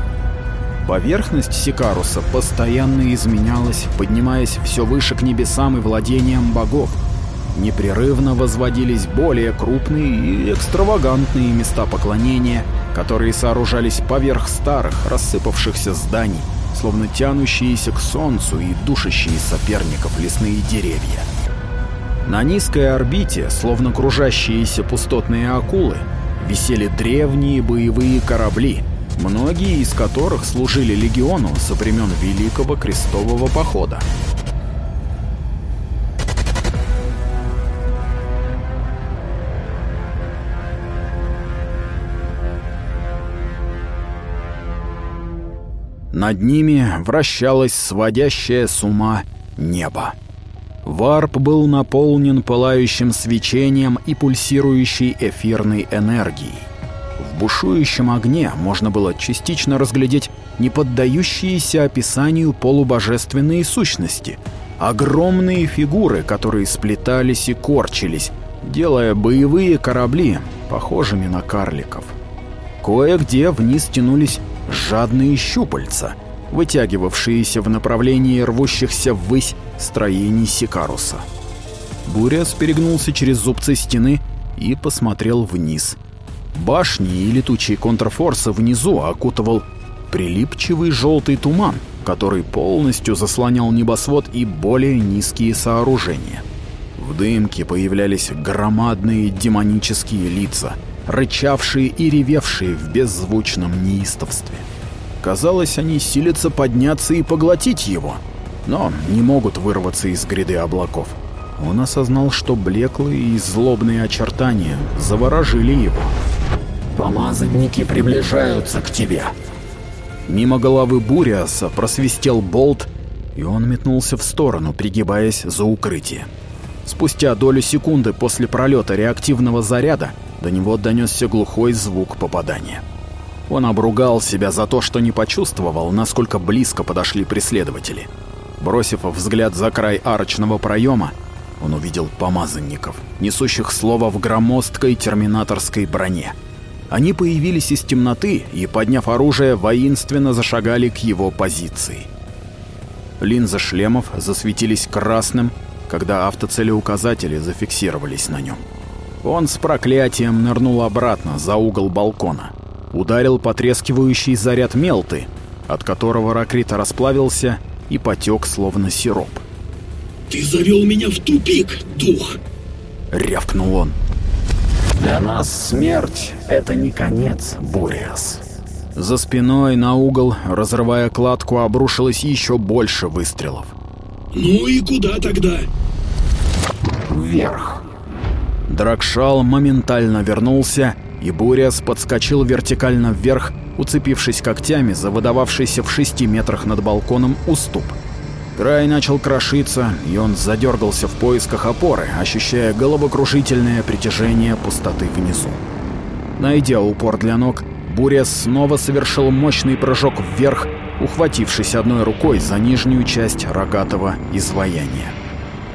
Поверхность Сикаруса постоянно изменялась, поднимаясь все выше к небесам и владениям богов. Непрерывно возводились более крупные и экстравагантные места поклонения, которые сооружались поверх старых, рассыпавшихся зданий, словно тянущиеся к солнцу и душащие соперников лесные деревья. На низкой орбите, словно кружащиеся пустотные акулы, висели древние боевые корабли — многие из которых служили легиону со времен Великого Крестового Похода. Над ними вращалось сводящее с ума небо. Варп был наполнен пылающим свечением и пульсирующей эфирной энергией. В бушующем огне можно было частично разглядеть неподдающиеся описанию полубожественные сущности, огромные фигуры, которые сплетались и корчились, делая боевые корабли похожими на карликов. Кое-где вниз тянулись жадные щупальца, вытягивавшиеся в направлении рвущихся ввысь строений Сикаруса. Буря перегнулся через зубцы стены и посмотрел вниз. Башни и летучие контрфорсы внизу окутывал прилипчивый желтый туман, который полностью заслонял небосвод и более низкие сооружения. В дымке появлялись громадные демонические лица, рычавшие и ревевшие в беззвучном неистовстве. Казалось, они силятся подняться и поглотить его, но не могут вырваться из гряды облаков. Он осознал, что блеклые и злобные очертания заворожили его. Помазанники приближаются к тебе. Мимо головы Буриаса просвистел болт, и он метнулся в сторону, пригибаясь за укрытие. Спустя долю секунды после пролета реактивного заряда до него донесся глухой звук попадания. Он обругал себя за то, что не почувствовал, насколько близко подошли преследователи. Бросив взгляд за край арочного проема, он увидел помазанников, несущих слово в громоздкой терминаторской броне. Они появились из темноты и, подняв оружие, воинственно зашагали к его позиции. Линзы шлемов засветились красным, когда автоцелеуказатели зафиксировались на нем. Он с проклятием нырнул обратно за угол балкона. Ударил потрескивающий заряд мелты, от которого ракрит расплавился и потек словно сироп. «Ты завел меня в тупик, дух!» — рявкнул он. Для нас смерть — это не конец, Буриас. За спиной на угол, разрывая кладку, обрушилось еще больше выстрелов. Ну и куда тогда? Вверх. Дракшал моментально вернулся, и Буриас подскочил вертикально вверх, уцепившись когтями за выдававшийся в шести метрах над балконом уступ. Край начал крошиться, и он задергался в поисках опоры, ощущая головокружительное притяжение пустоты внизу. Найдя упор для ног, Буря снова совершил мощный прыжок вверх, ухватившись одной рукой за нижнюю часть рогатого изваяния.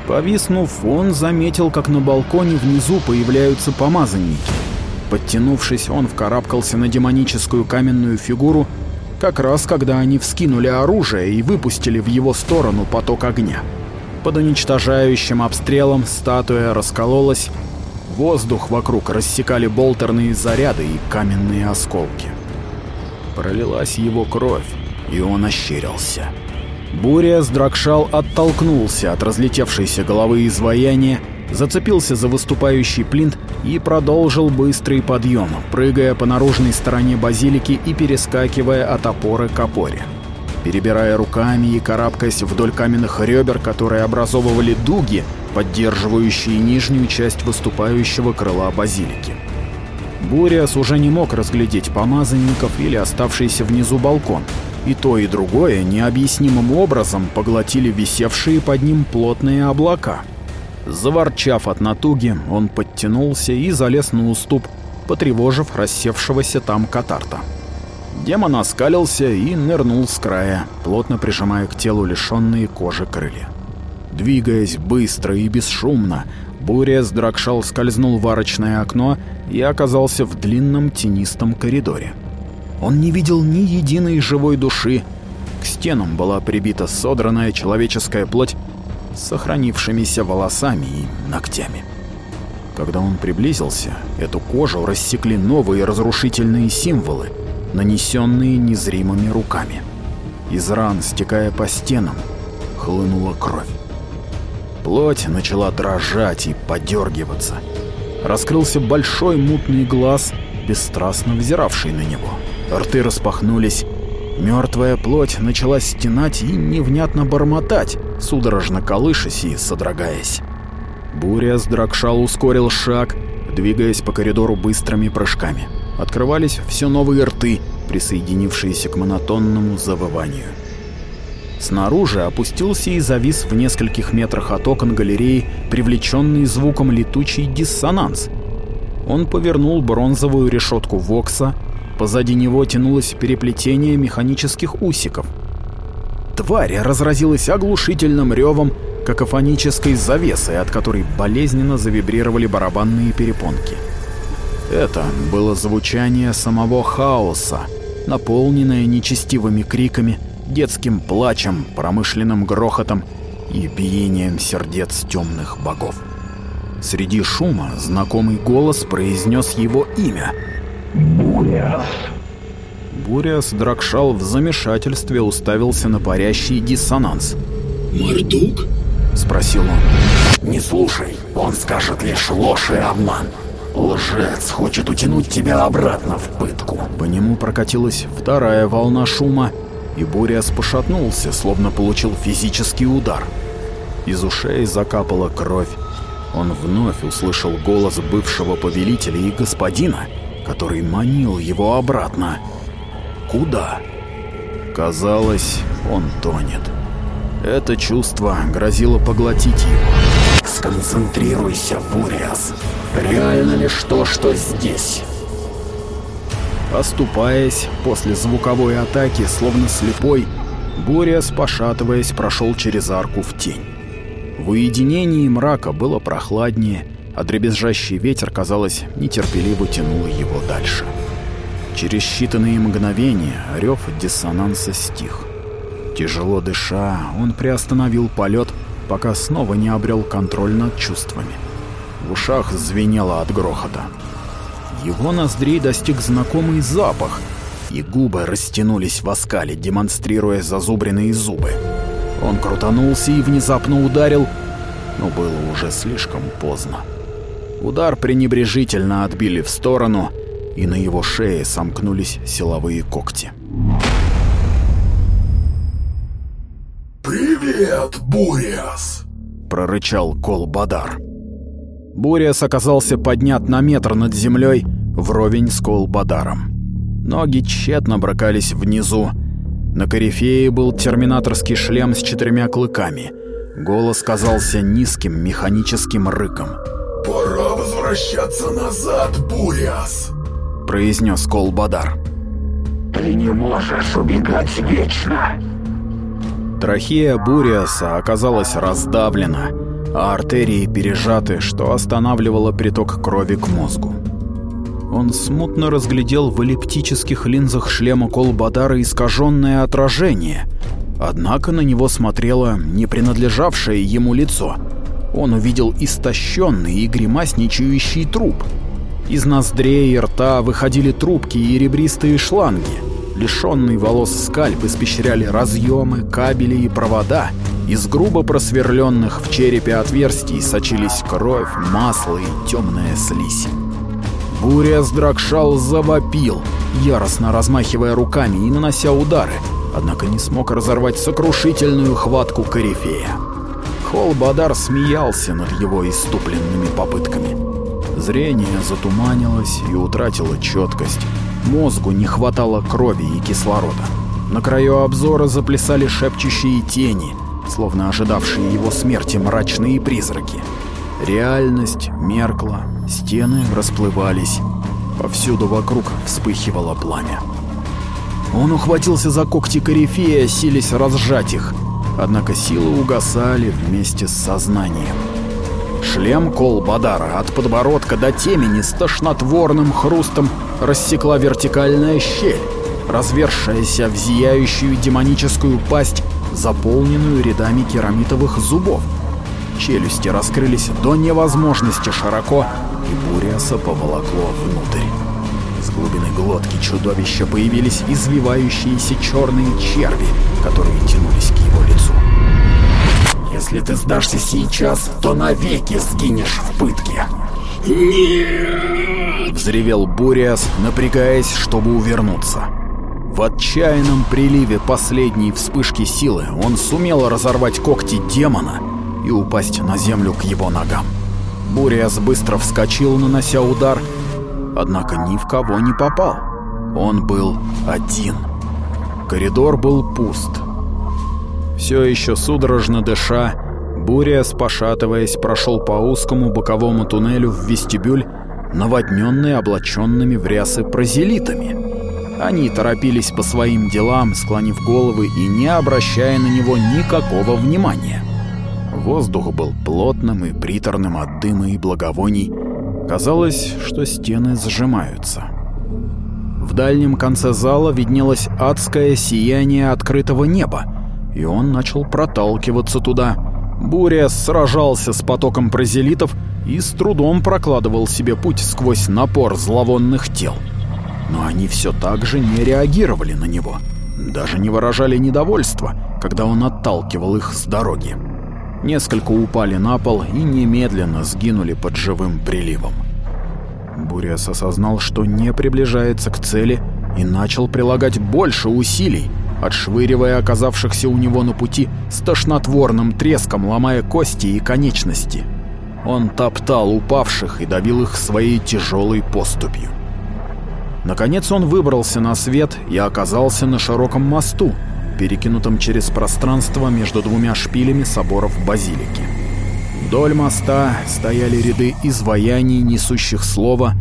Повиснув, он заметил, как на балконе внизу появляются помазанники. Подтянувшись, он вкарабкался на демоническую каменную фигуру, как раз когда они вскинули оружие и выпустили в его сторону поток огня. Под уничтожающим обстрелом статуя раскололась, воздух вокруг рассекали болтерные заряды и каменные осколки. Пролилась его кровь, и он ощерился. Буря Дракшал оттолкнулся от разлетевшейся головы изваяния, зацепился за выступающий плинт и продолжил быстрый подъем, прыгая по наружной стороне базилики и перескакивая от опоры к опоре перебирая руками и карабкаясь вдоль каменных ребер, которые образовывали дуги, поддерживающие нижнюю часть выступающего крыла базилики. Буриас уже не мог разглядеть помазанников или оставшийся внизу балкон, и то и другое необъяснимым образом поглотили висевшие под ним плотные облака. Заворчав от натуги, он подтянулся и залез на уступ, потревожив рассевшегося там катарта. Демон оскалился и нырнул с края, плотно прижимая к телу лишенные кожи крылья. Двигаясь быстро и бесшумно, Буря с Дракшал скользнул в арочное окно и оказался в длинном тенистом коридоре. Он не видел ни единой живой души. К стенам была прибита содранная человеческая плоть сохранившимися волосами и ногтями. Когда он приблизился, эту кожу рассекли новые разрушительные символы — нанесенные незримыми руками. Из ран, стекая по стенам, хлынула кровь. Плоть начала дрожать и подергиваться. Раскрылся большой мутный глаз, бесстрастно взиравший на него. Рты распахнулись. Мертвая плоть начала стенать и невнятно бормотать, судорожно колышась и содрогаясь. Буря с Дракшал ускорил шаг, двигаясь по коридору быстрыми прыжками открывались все новые рты, присоединившиеся к монотонному завыванию. Снаружи опустился и завис в нескольких метрах от окон галереи, привлеченный звуком летучий диссонанс. Он повернул бронзовую решетку Вокса, позади него тянулось переплетение механических усиков. Тварь разразилась оглушительным ревом, какофонической завесой, от которой болезненно завибрировали барабанные перепонки. Это было звучание самого хаоса, наполненное нечестивыми криками, детским плачем, промышленным грохотом и биением сердец темных богов. Среди шума знакомый голос произнес его имя. Буриас. Буриас Дракшал в замешательстве уставился на парящий диссонанс. «Мардук?» — спросил он. «Не слушай, он скажет лишь ложь и обман. Лжец хочет утянуть тебя обратно в пытку. По нему прокатилась вторая волна шума, и Бориас пошатнулся, словно получил физический удар. Из ушей закапала кровь. Он вновь услышал голос бывшего повелителя и господина, который манил его обратно. Куда? Казалось, он тонет. Это чувство грозило поглотить его. Сконцентрируйся, Буриас. Реально ли то, что здесь? Оступаясь после звуковой атаки, словно слепой, Бориас, пошатываясь, прошел через арку в тень. В уединении мрака было прохладнее, а дребезжащий ветер, казалось, нетерпеливо тянул его дальше. Через считанные мгновения рев диссонанса стих. Тяжело дыша, он приостановил полет, пока снова не обрел контроль над чувствами. В ушах звенело от грохота. Его ноздрей достиг знакомый запах, и губы растянулись в оскале, демонстрируя зазубренные зубы. Он крутанулся и внезапно ударил, но было уже слишком поздно. Удар пренебрежительно отбили в сторону, и на его шее сомкнулись силовые когти. «Привет, Буриас!» — прорычал Кол Бадар. Буриас оказался поднят на метр над землей вровень с Кол Бадаром. Ноги тщетно бракались внизу. На корифее был терминаторский шлем с четырьмя клыками. Голос казался низким механическим рыком. «Пора возвращаться назад, Буриас!» — произнес Кол Бадар. Ты не можешь убегать вечно. Трахея Буриаса оказалась раздавлена, а артерии пережаты, что останавливало приток крови к мозгу. Он смутно разглядел в эллиптических линзах шлема Колбадара искаженное отражение, однако на него смотрело не принадлежавшее ему лицо. Он увидел истощенный и гримасничающий труп. Из ноздрей и рта выходили трубки и ребристые шланги. Лишенный волос скальп испещряли разъемы, кабели и провода. Из грубо просверленных в черепе отверстий сочились кровь, масло и темная слизь. Буря Дракшал завопил, яростно размахивая руками и нанося удары, однако не смог разорвать сокрушительную хватку корифея. Холбадар смеялся над его иступленными попытками. Зрение затуманилось и утратило четкость. Мозгу не хватало крови и кислорода. На краю обзора заплясали шепчущие тени, словно ожидавшие его смерти мрачные призраки. Реальность меркла, стены расплывались, повсюду вокруг вспыхивало пламя. Он ухватился за когти корифея, силясь разжать их, однако силы угасали вместе с сознанием. Шлем Кол Бадара от подбородка до темени с тошнотворным хрустом рассекла вертикальная щель, развершаяся в зияющую демоническую пасть, заполненную рядами керамитовых зубов. Челюсти раскрылись до невозможности широко, и Буриаса поволокло внутрь. Из глубины глотки чудовища появились извивающиеся черные черви, которые тянулись к. Если ты сдашься сейчас, то навеки сгинешь в пытке. Нет! Взревел Буриас, напрягаясь, чтобы увернуться. В отчаянном приливе последней вспышки силы он сумел разорвать когти демона и упасть на землю к его ногам. Буриас быстро вскочил, нанося удар, однако ни в кого не попал. Он был один. Коридор был пуст. Все еще судорожно дыша, Буриас, пошатываясь, прошел по узкому боковому туннелю в вестибюль, наводненный облаченными в рясы прозелитами. Они торопились по своим делам, склонив головы и не обращая на него никакого внимания. Воздух был плотным и приторным от дыма и благовоний. Казалось, что стены сжимаются. В дальнем конце зала виднелось адское сияние открытого неба, и он начал проталкиваться туда. Буря сражался с потоком прозелитов и с трудом прокладывал себе путь сквозь напор зловонных тел. Но они все так же не реагировали на него, даже не выражали недовольства, когда он отталкивал их с дороги. Несколько упали на пол и немедленно сгинули под живым приливом. Буряс осознал, что не приближается к цели и начал прилагать больше усилий, отшвыривая оказавшихся у него на пути с тошнотворным треском, ломая кости и конечности. Он топтал упавших и давил их своей тяжелой поступью. Наконец он выбрался на свет и оказался на широком мосту, перекинутом через пространство между двумя шпилями соборов базилики. Вдоль моста стояли ряды изваяний, несущих слово,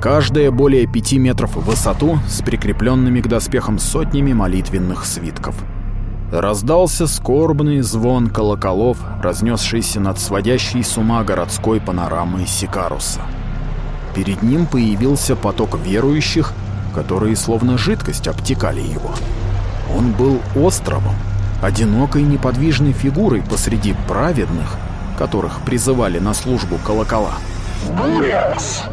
каждая более пяти метров в высоту, с прикрепленными к доспехам сотнями молитвенных свитков. Раздался скорбный звон колоколов, разнесшийся над сводящей с ума городской панорамой Сикаруса. Перед ним появился поток верующих, которые словно жидкость обтекали его. Он был островом, одинокой неподвижной фигурой посреди праведных, которых призывали на службу колокола. Буряс!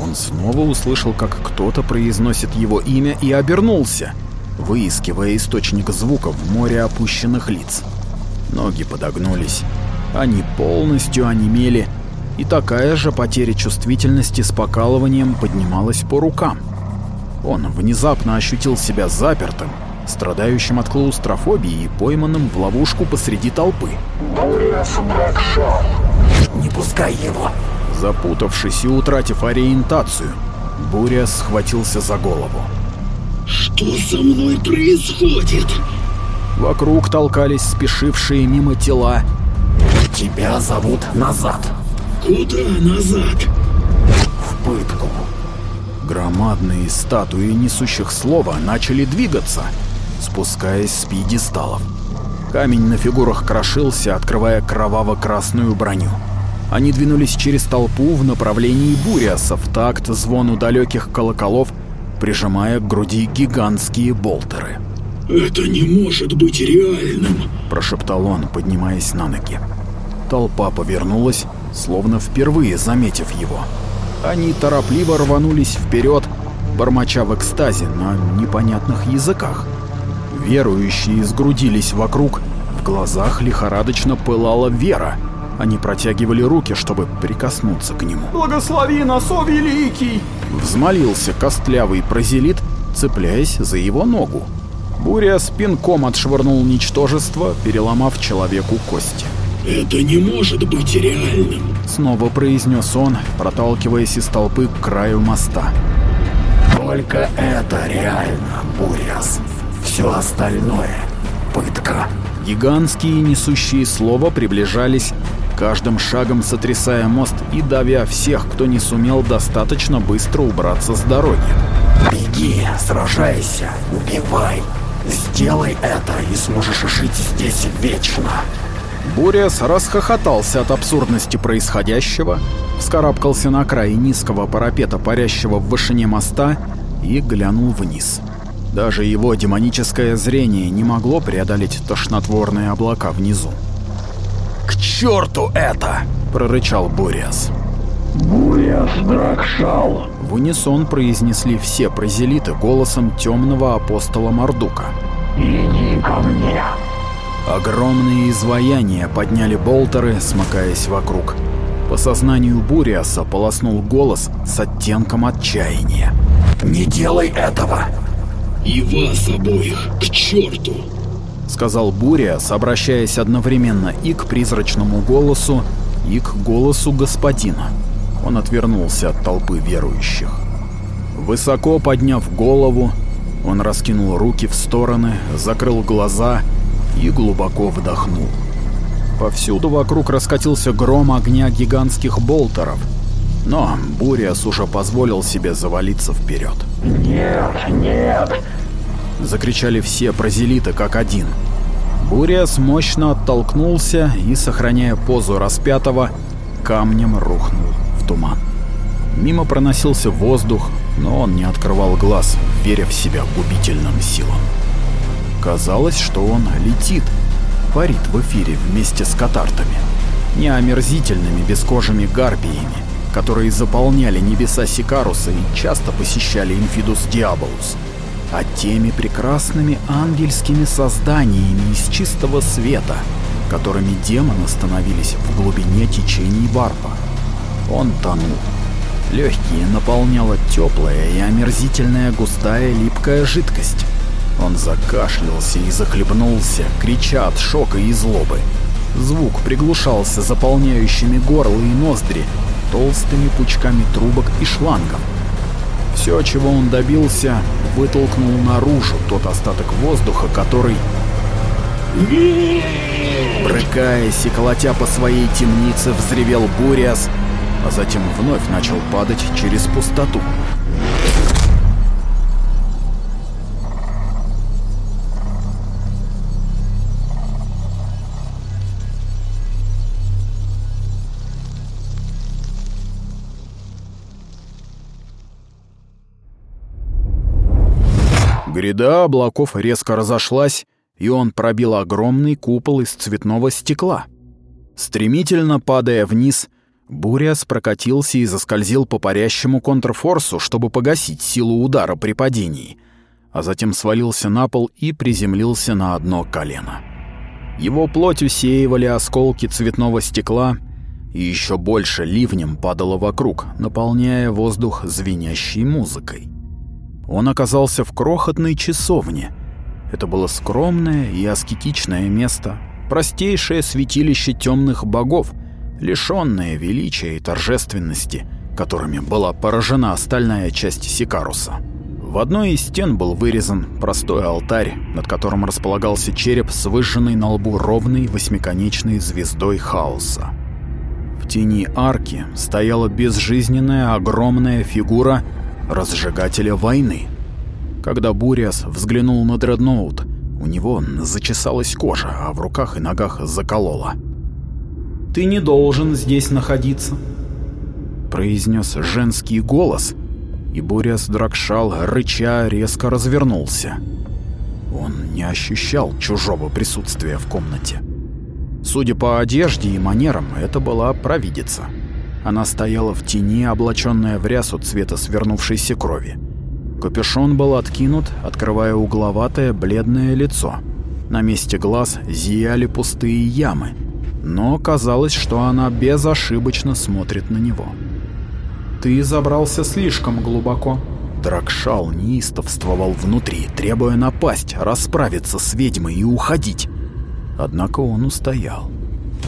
Он снова услышал, как кто-то произносит его имя и обернулся, выискивая источник звука в море опущенных лиц. Ноги подогнулись, они полностью онемели, и такая же потеря чувствительности с покалыванием поднималась по рукам. Он внезапно ощутил себя запертым, страдающим от клаустрофобии и пойманным в ловушку посреди толпы. Не пускай его! Запутавшись и утратив ориентацию, Буря схватился за голову. Что со мной происходит? Вокруг толкались спешившие мимо тела. Тебя зовут назад. Куда назад? В пытку. Гром Громадные статуи несущих слова начали двигаться, спускаясь с пьедесталов. Камень на фигурах крошился, открывая кроваво-красную броню. Они двинулись через толпу в направлении Буриаса в такт звону далеких колоколов, прижимая к груди гигантские болтеры. «Это не может быть реальным!» – прошептал он, поднимаясь на ноги. Толпа повернулась, словно впервые заметив его. Они торопливо рванулись вперед, бормоча в экстазе на непонятных языках. Верующие сгрудились вокруг, в глазах лихорадочно пылала вера. Они протягивали руки, чтобы прикоснуться к нему. «Благослови нас, о великий!» Взмолился костлявый прозелит, цепляясь за его ногу. Буря спинком отшвырнул ничтожество, переломав человеку кости. «Это не может быть реальным!» Снова произнес он, проталкиваясь из толпы к краю моста. «Только это реально, Буряс. Все остальное — пытка». Гигантские несущие слова приближались, каждым шагом сотрясая мост и давя всех, кто не сумел достаточно быстро убраться с дороги. «Беги, сражайся, убивай. Сделай это, и сможешь жить здесь вечно». Буряс расхохотался от абсурдности происходящего, вскарабкался на край низкого парапета, парящего в вышине моста, и глянул вниз. Даже его демоническое зрение не могло преодолеть тошнотворные облака внизу. «К черту это!» — прорычал Буриас. «Буриас Дракшал!» В унисон произнесли все прозелиты голосом темного апостола Мардука. «Иди ко мне!» Огромные изваяния подняли болтеры, смыкаясь вокруг. По сознанию Буриаса полоснул голос с оттенком отчаяния. «Не делай этого!» «И вас обоих к черту!» Сказал Буриас, обращаясь одновременно и к призрачному голосу, и к голосу господина. Он отвернулся от толпы верующих. Высоко подняв голову, он раскинул руки в стороны, закрыл глаза и глубоко вдохнул. Повсюду вокруг раскатился гром огня гигантских болтеров, но Буриас уже позволил себе завалиться вперед. «Нет, нет!» Закричали все прозелиты как один. Буриас мощно оттолкнулся и, сохраняя позу распятого, камнем рухнул в туман. Мимо проносился воздух, но он не открывал глаз, веря в себя губительным силам. Казалось, что он летит, парит в эфире вместе с катартами, не омерзительными бескожими гарпиями, которые заполняли небеса Сикаруса и часто посещали Инфидус Диаболус, а теми прекрасными ангельскими созданиями из чистого света, которыми демоны становились в глубине течений варпа. Он тонул. Легкие наполняла теплая и омерзительная густая липкая жидкость. Он закашлялся и захлебнулся, крича от шока и злобы. Звук приглушался заполняющими горло и ноздри толстыми пучками трубок и шлангов. Все, чего он добился, вытолкнул наружу тот остаток воздуха, который... Брыкаясь и колотя по своей темнице, взревел Буриас, а затем вновь начал падать через пустоту. Гряда облаков резко разошлась, и он пробил огромный купол из цветного стекла. Стремительно падая вниз, Буриас прокатился и заскользил по парящему контрфорсу, чтобы погасить силу удара при падении, а затем свалился на пол и приземлился на одно колено. Его плоть усеивали осколки цветного стекла, и еще больше ливнем падало вокруг, наполняя воздух звенящей музыкой. Он оказался в крохотной часовне. Это было скромное и аскетичное место, простейшее святилище темных богов, лишенное величия и торжественности, которыми была поражена остальная часть Сикаруса. В одной из стен был вырезан простой алтарь, над которым располагался череп с выжженной на лбу ровной восьмиконечной звездой хаоса. В тени арки стояла безжизненная огромная фигура разжигателя войны. Когда Буриас взглянул на дредноут, у него зачесалась кожа, а в руках и ногах заколола. «Ты не должен здесь находиться», — произнес женский голос, и Буриас Дракшал, рыча, резко развернулся. Он не ощущал чужого присутствия в комнате. Судя по одежде и манерам, это была провидица. Она стояла в тени, облаченная в рясу цвета свернувшейся крови. Капюшон был откинут, открывая угловатое бледное лицо. На месте глаз зияли пустые ямы, но казалось, что она безошибочно смотрит на него. «Ты забрался слишком глубоко». Дракшал неистовствовал внутри, требуя напасть, расправиться с ведьмой и уходить. Однако он устоял.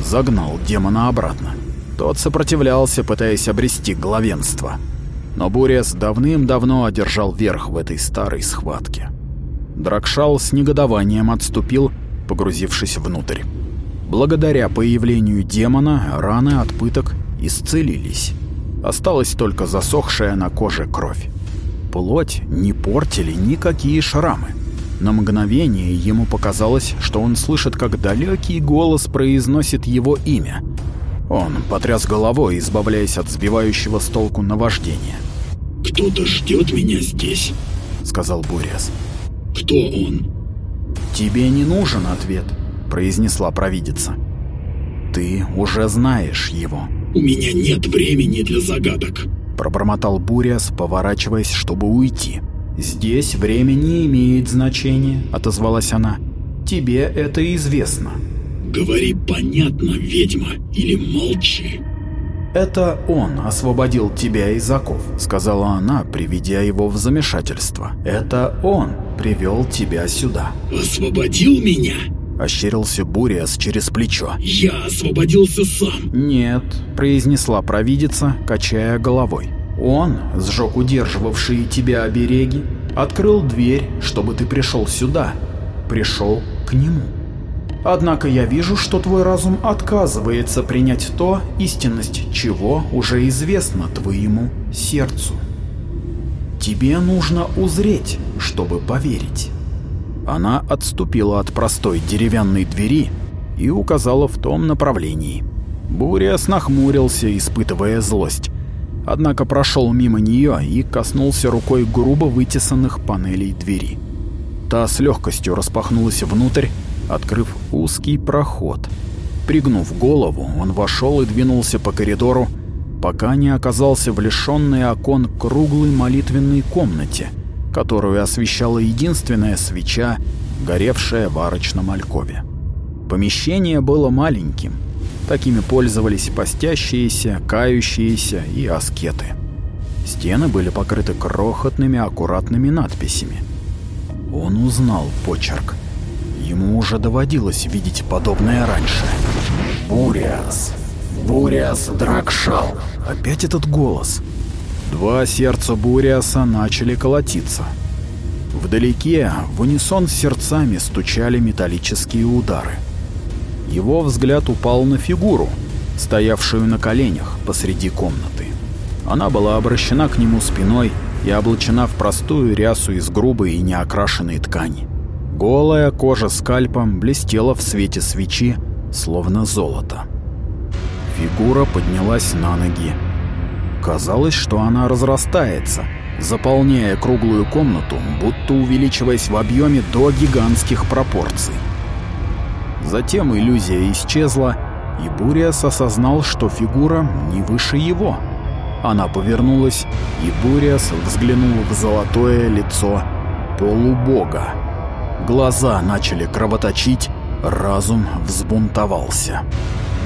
Загнал демона обратно. Тот сопротивлялся, пытаясь обрести главенство но Бурес давным-давно одержал верх в этой старой схватке. Дракшал с негодованием отступил, погрузившись внутрь. Благодаря появлению демона раны от пыток исцелились. Осталась только засохшая на коже кровь. Плоть не портили никакие шрамы. На мгновение ему показалось, что он слышит, как далекий голос произносит его имя. Он потряс головой, избавляясь от сбивающего с толку наваждения. «Кто-то ждет меня здесь», — сказал Буряс. «Кто он?» «Тебе не нужен ответ», — произнесла провидица. «Ты уже знаешь его». «У меня нет времени для загадок», — пробормотал Буряс, поворачиваясь, чтобы уйти. «Здесь время не имеет значения», — отозвалась она. «Тебе это известно». «Говори понятно, ведьма, или молчи». «Это он освободил тебя из оков», — сказала она, приведя его в замешательство. «Это он привел тебя сюда». «Освободил меня?» — ощерился Буриас через плечо. «Я освободился сам». «Нет», — произнесла провидица, качая головой. «Он сжег удерживавшие тебя обереги, открыл дверь, чтобы ты пришел сюда, пришел к нему». Однако я вижу, что твой разум отказывается принять то, истинность чего уже известна твоему сердцу. Тебе нужно узреть, чтобы поверить. Она отступила от простой деревянной двери и указала в том направлении. Буриас нахмурился, испытывая злость. Однако прошел мимо нее и коснулся рукой грубо вытесанных панелей двери. Та с легкостью распахнулась внутрь, открыв узкий проход. Пригнув голову, он вошел и двинулся по коридору, пока не оказался в лишенной окон круглой молитвенной комнате, которую освещала единственная свеча, горевшая в арочном алькове. Помещение было маленьким. Такими пользовались постящиеся, кающиеся и аскеты. Стены были покрыты крохотными аккуратными надписями. Он узнал почерк. Ему уже доводилось видеть подобное раньше. Буриас. Буриас Дракшал. Опять этот голос. Два сердца Буриаса начали колотиться. Вдалеке в унисон с сердцами стучали металлические удары. Его взгляд упал на фигуру, стоявшую на коленях посреди комнаты. Она была обращена к нему спиной и облачена в простую рясу из грубой и неокрашенной ткани. Голая кожа скальпом блестела в свете свечи, словно золото. Фигура поднялась на ноги. Казалось, что она разрастается, заполняя круглую комнату, будто увеличиваясь в объеме до гигантских пропорций. Затем иллюзия исчезла, и Буриас осознал, что фигура не выше его. Она повернулась, и Буриас взглянул в золотое лицо полубога. Глаза начали кровоточить, разум взбунтовался.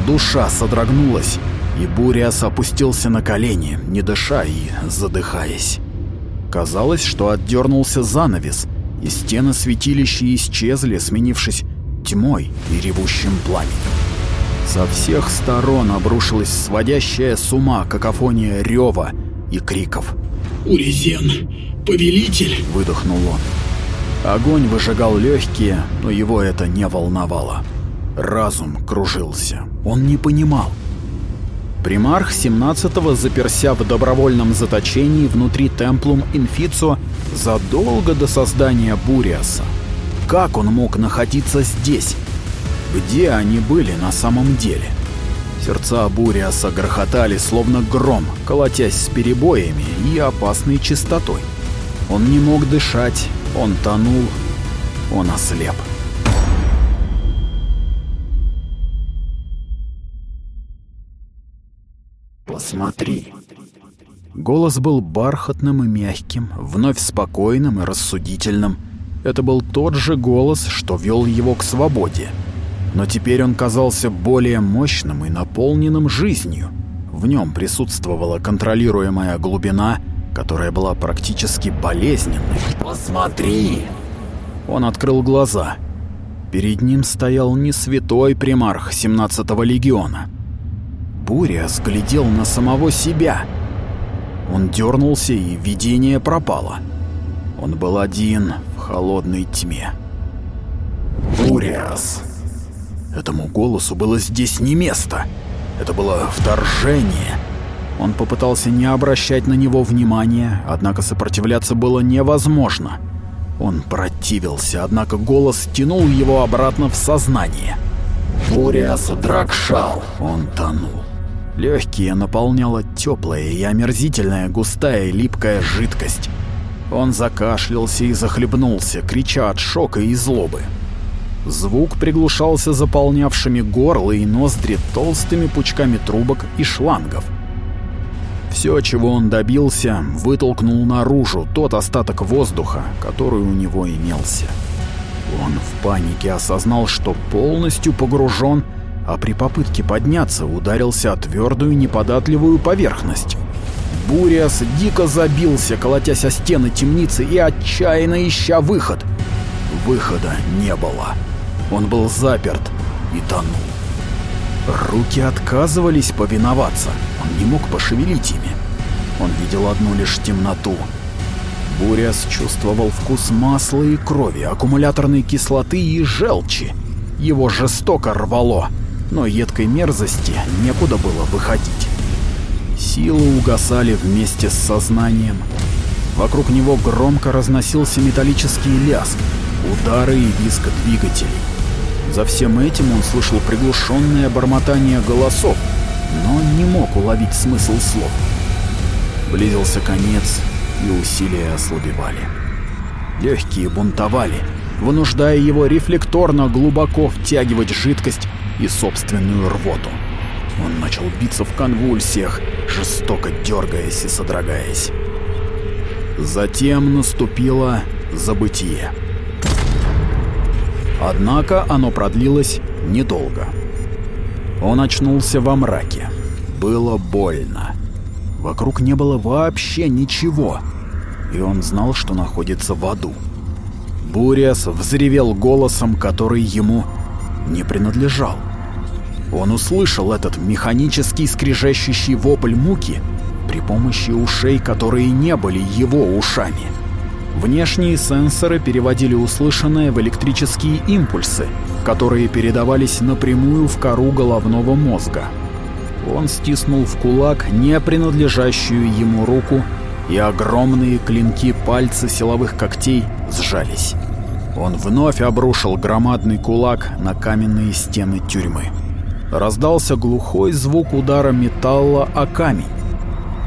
Душа содрогнулась, и Буриас опустился на колени, не дыша и задыхаясь. Казалось, что отдернулся занавес, и стены святилища исчезли, сменившись тьмой и ревущим пламенем. Со всех сторон обрушилась сводящая с ума какофония рева и криков. «Урезен! Повелитель!» — выдохнул он. Огонь выжигал легкие, но его это не волновало. Разум кружился. Он не понимал. Примарх 17-го заперся в добровольном заточении внутри Темплум Инфицо задолго до создания Буриаса. Как он мог находиться здесь? Где они были на самом деле? Сердца Буриаса грохотали, словно гром, колотясь с перебоями и опасной частотой. Он не мог дышать, он тонул, он ослеп. Посмотри. Голос был бархатным и мягким, вновь спокойным и рассудительным. Это был тот же голос, что вел его к свободе. Но теперь он казался более мощным и наполненным жизнью. В нем присутствовала контролируемая глубина, которая была практически болезненной. Посмотри. Он открыл глаза. Перед ним стоял не святой примарх 17-го легиона. Буря взглядел на самого себя. Он дернулся, и видение пропало. Он был один в холодной тьме. Буриас. Этому голосу было здесь не место. Это было вторжение. Он попытался не обращать на него внимания, однако сопротивляться было невозможно. Он противился, однако голос тянул его обратно в сознание. Буриас Дракшал. Он тонул. Легкие наполняла теплая и омерзительная густая липкая жидкость. Он закашлялся и захлебнулся, крича от шока и злобы. Звук приглушался заполнявшими горло и ноздри толстыми пучками трубок и шлангов. Все, чего он добился, вытолкнул наружу тот остаток воздуха, который у него имелся. Он в панике осознал, что полностью погружен, а при попытке подняться ударился о твердую неподатливую поверхность. Буриас дико забился, колотясь о стены темницы и отчаянно ища выход. Выхода не было. Он был заперт и тонул. Руки отказывались повиноваться. Он не мог пошевелить ими. Он видел одну лишь темноту. Буриас чувствовал вкус масла и крови, аккумуляторной кислоты и желчи. Его жестоко рвало, но едкой мерзости некуда было выходить. Силы угасали вместе с сознанием. Вокруг него громко разносился металлический лязг, удары и визг двигателей. За всем этим он слышал приглушенное бормотание голосов, но не мог уловить смысл слов. Близился конец, и усилия ослабевали. Легкие бунтовали, вынуждая его рефлекторно глубоко втягивать жидкость и собственную рвоту. Он начал биться в конвульсиях, жестоко дергаясь и содрогаясь. Затем наступило забытие. Однако оно продлилось недолго. Он очнулся во мраке. Было больно. Вокруг не было вообще ничего, и он знал, что находится в аду. Буриас взревел голосом, который ему не принадлежал. Он услышал этот механический скрежещущий вопль муки при помощи ушей, которые не были его ушами. Внешние сенсоры переводили услышанное в электрические импульсы, которые передавались напрямую в кору головного мозга. Он стиснул в кулак не принадлежащую ему руку, и огромные клинки пальцы силовых когтей сжались. Он вновь обрушил громадный кулак на каменные стены тюрьмы. Раздался глухой звук удара металла о камень.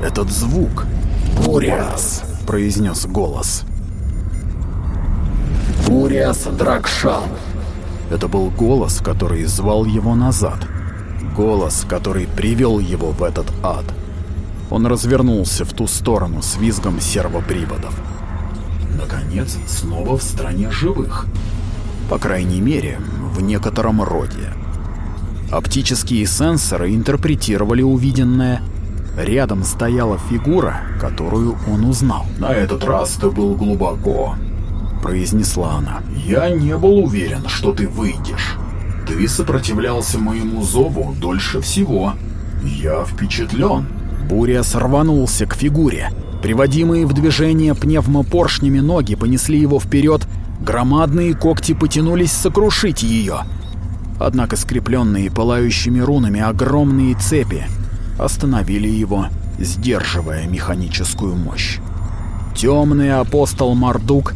Этот звук Буриас. произнес голос. Буриас Дракшал. Это был голос, который звал его назад. Голос, который привел его в этот ад. Он развернулся в ту сторону с визгом сервоприводов. Наконец, снова в стране живых. По крайней мере, в некотором роде. Оптические сенсоры интерпретировали увиденное. Рядом стояла фигура, которую он узнал. На этот раз ты был глубоко, произнесла она. Я не был уверен, что ты выйдешь. Ты сопротивлялся моему зову дольше всего. Я впечатлен. Буря сорванулся к фигуре. Приводимые в движение пневмопоршнями ноги понесли его вперед, громадные когти потянулись сокрушить ее. Однако скрепленные пылающими рунами огромные цепи остановили его, сдерживая механическую мощь. Темный апостол Мардук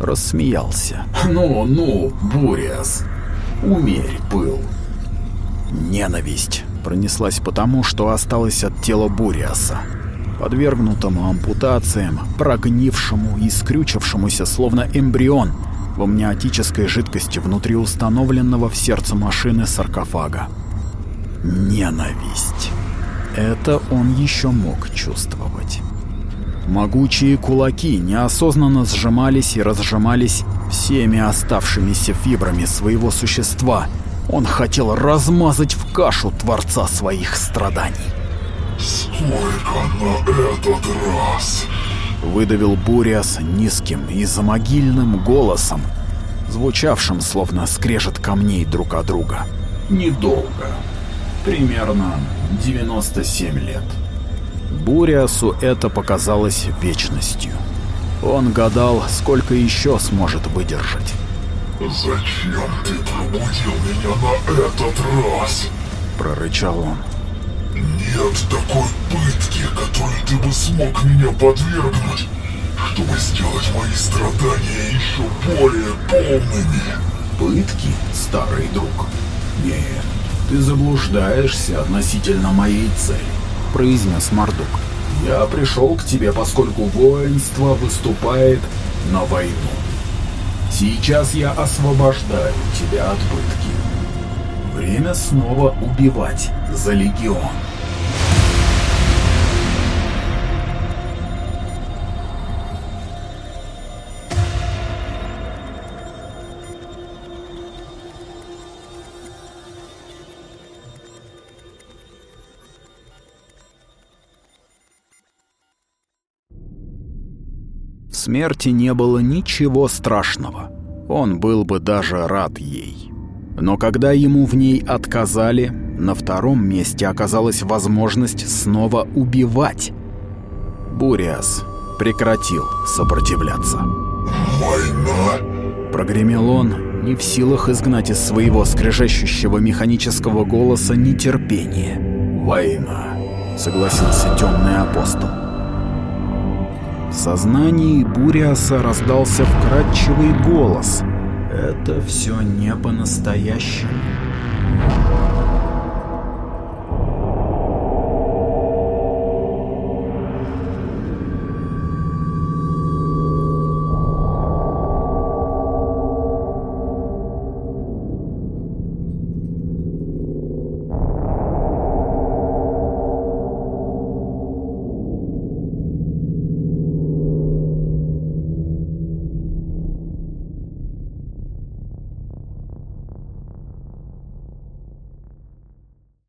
рассмеялся. «Ну, ну, Буриас, умерь пыл». Ненависть пронеслась потому, что осталось от тела Буриаса, подвергнутому ампутациям, прогнившему и скрючившемуся, словно эмбрион, в амниотической жидкости внутри установленного в сердце машины саркофага. Ненависть. Это он еще мог чувствовать. Могучие кулаки неосознанно сжимались и разжимались всеми оставшимися фибрами своего существа. Он хотел размазать в кашу Творца своих страданий. «Сколько на этот раз?» Выдавил Буриас низким и замогильным голосом, звучавшим словно скрежет камней друг от друга. «Недолго. Примерно 97 лет». Буриасу это показалось вечностью. Он гадал, сколько еще сможет выдержать. «Зачем ты пробудил меня на этот раз?» — прорычал он. «Нет такой пытки, которой ты бы смог меня подвергнуть, чтобы сделать мои страдания еще более полными». «Пытки, старый друг? Нет, ты заблуждаешься относительно моей цели произнес Мордук. «Я пришел к тебе, поскольку воинство выступает на войну. Сейчас я освобождаю тебя от пытки. Время снова убивать за легион». Смерти не было ничего страшного. Он был бы даже рад ей. Но когда ему в ней отказали, на втором месте оказалась возможность снова убивать. Буриас прекратил сопротивляться. «Война?» Прогремел он, не в силах изгнать из своего скрежещущего механического голоса нетерпение. «Война», — согласился темный апостол. В сознании Буриаса раздался вкрадчивый голос. «Это все не по-настоящему».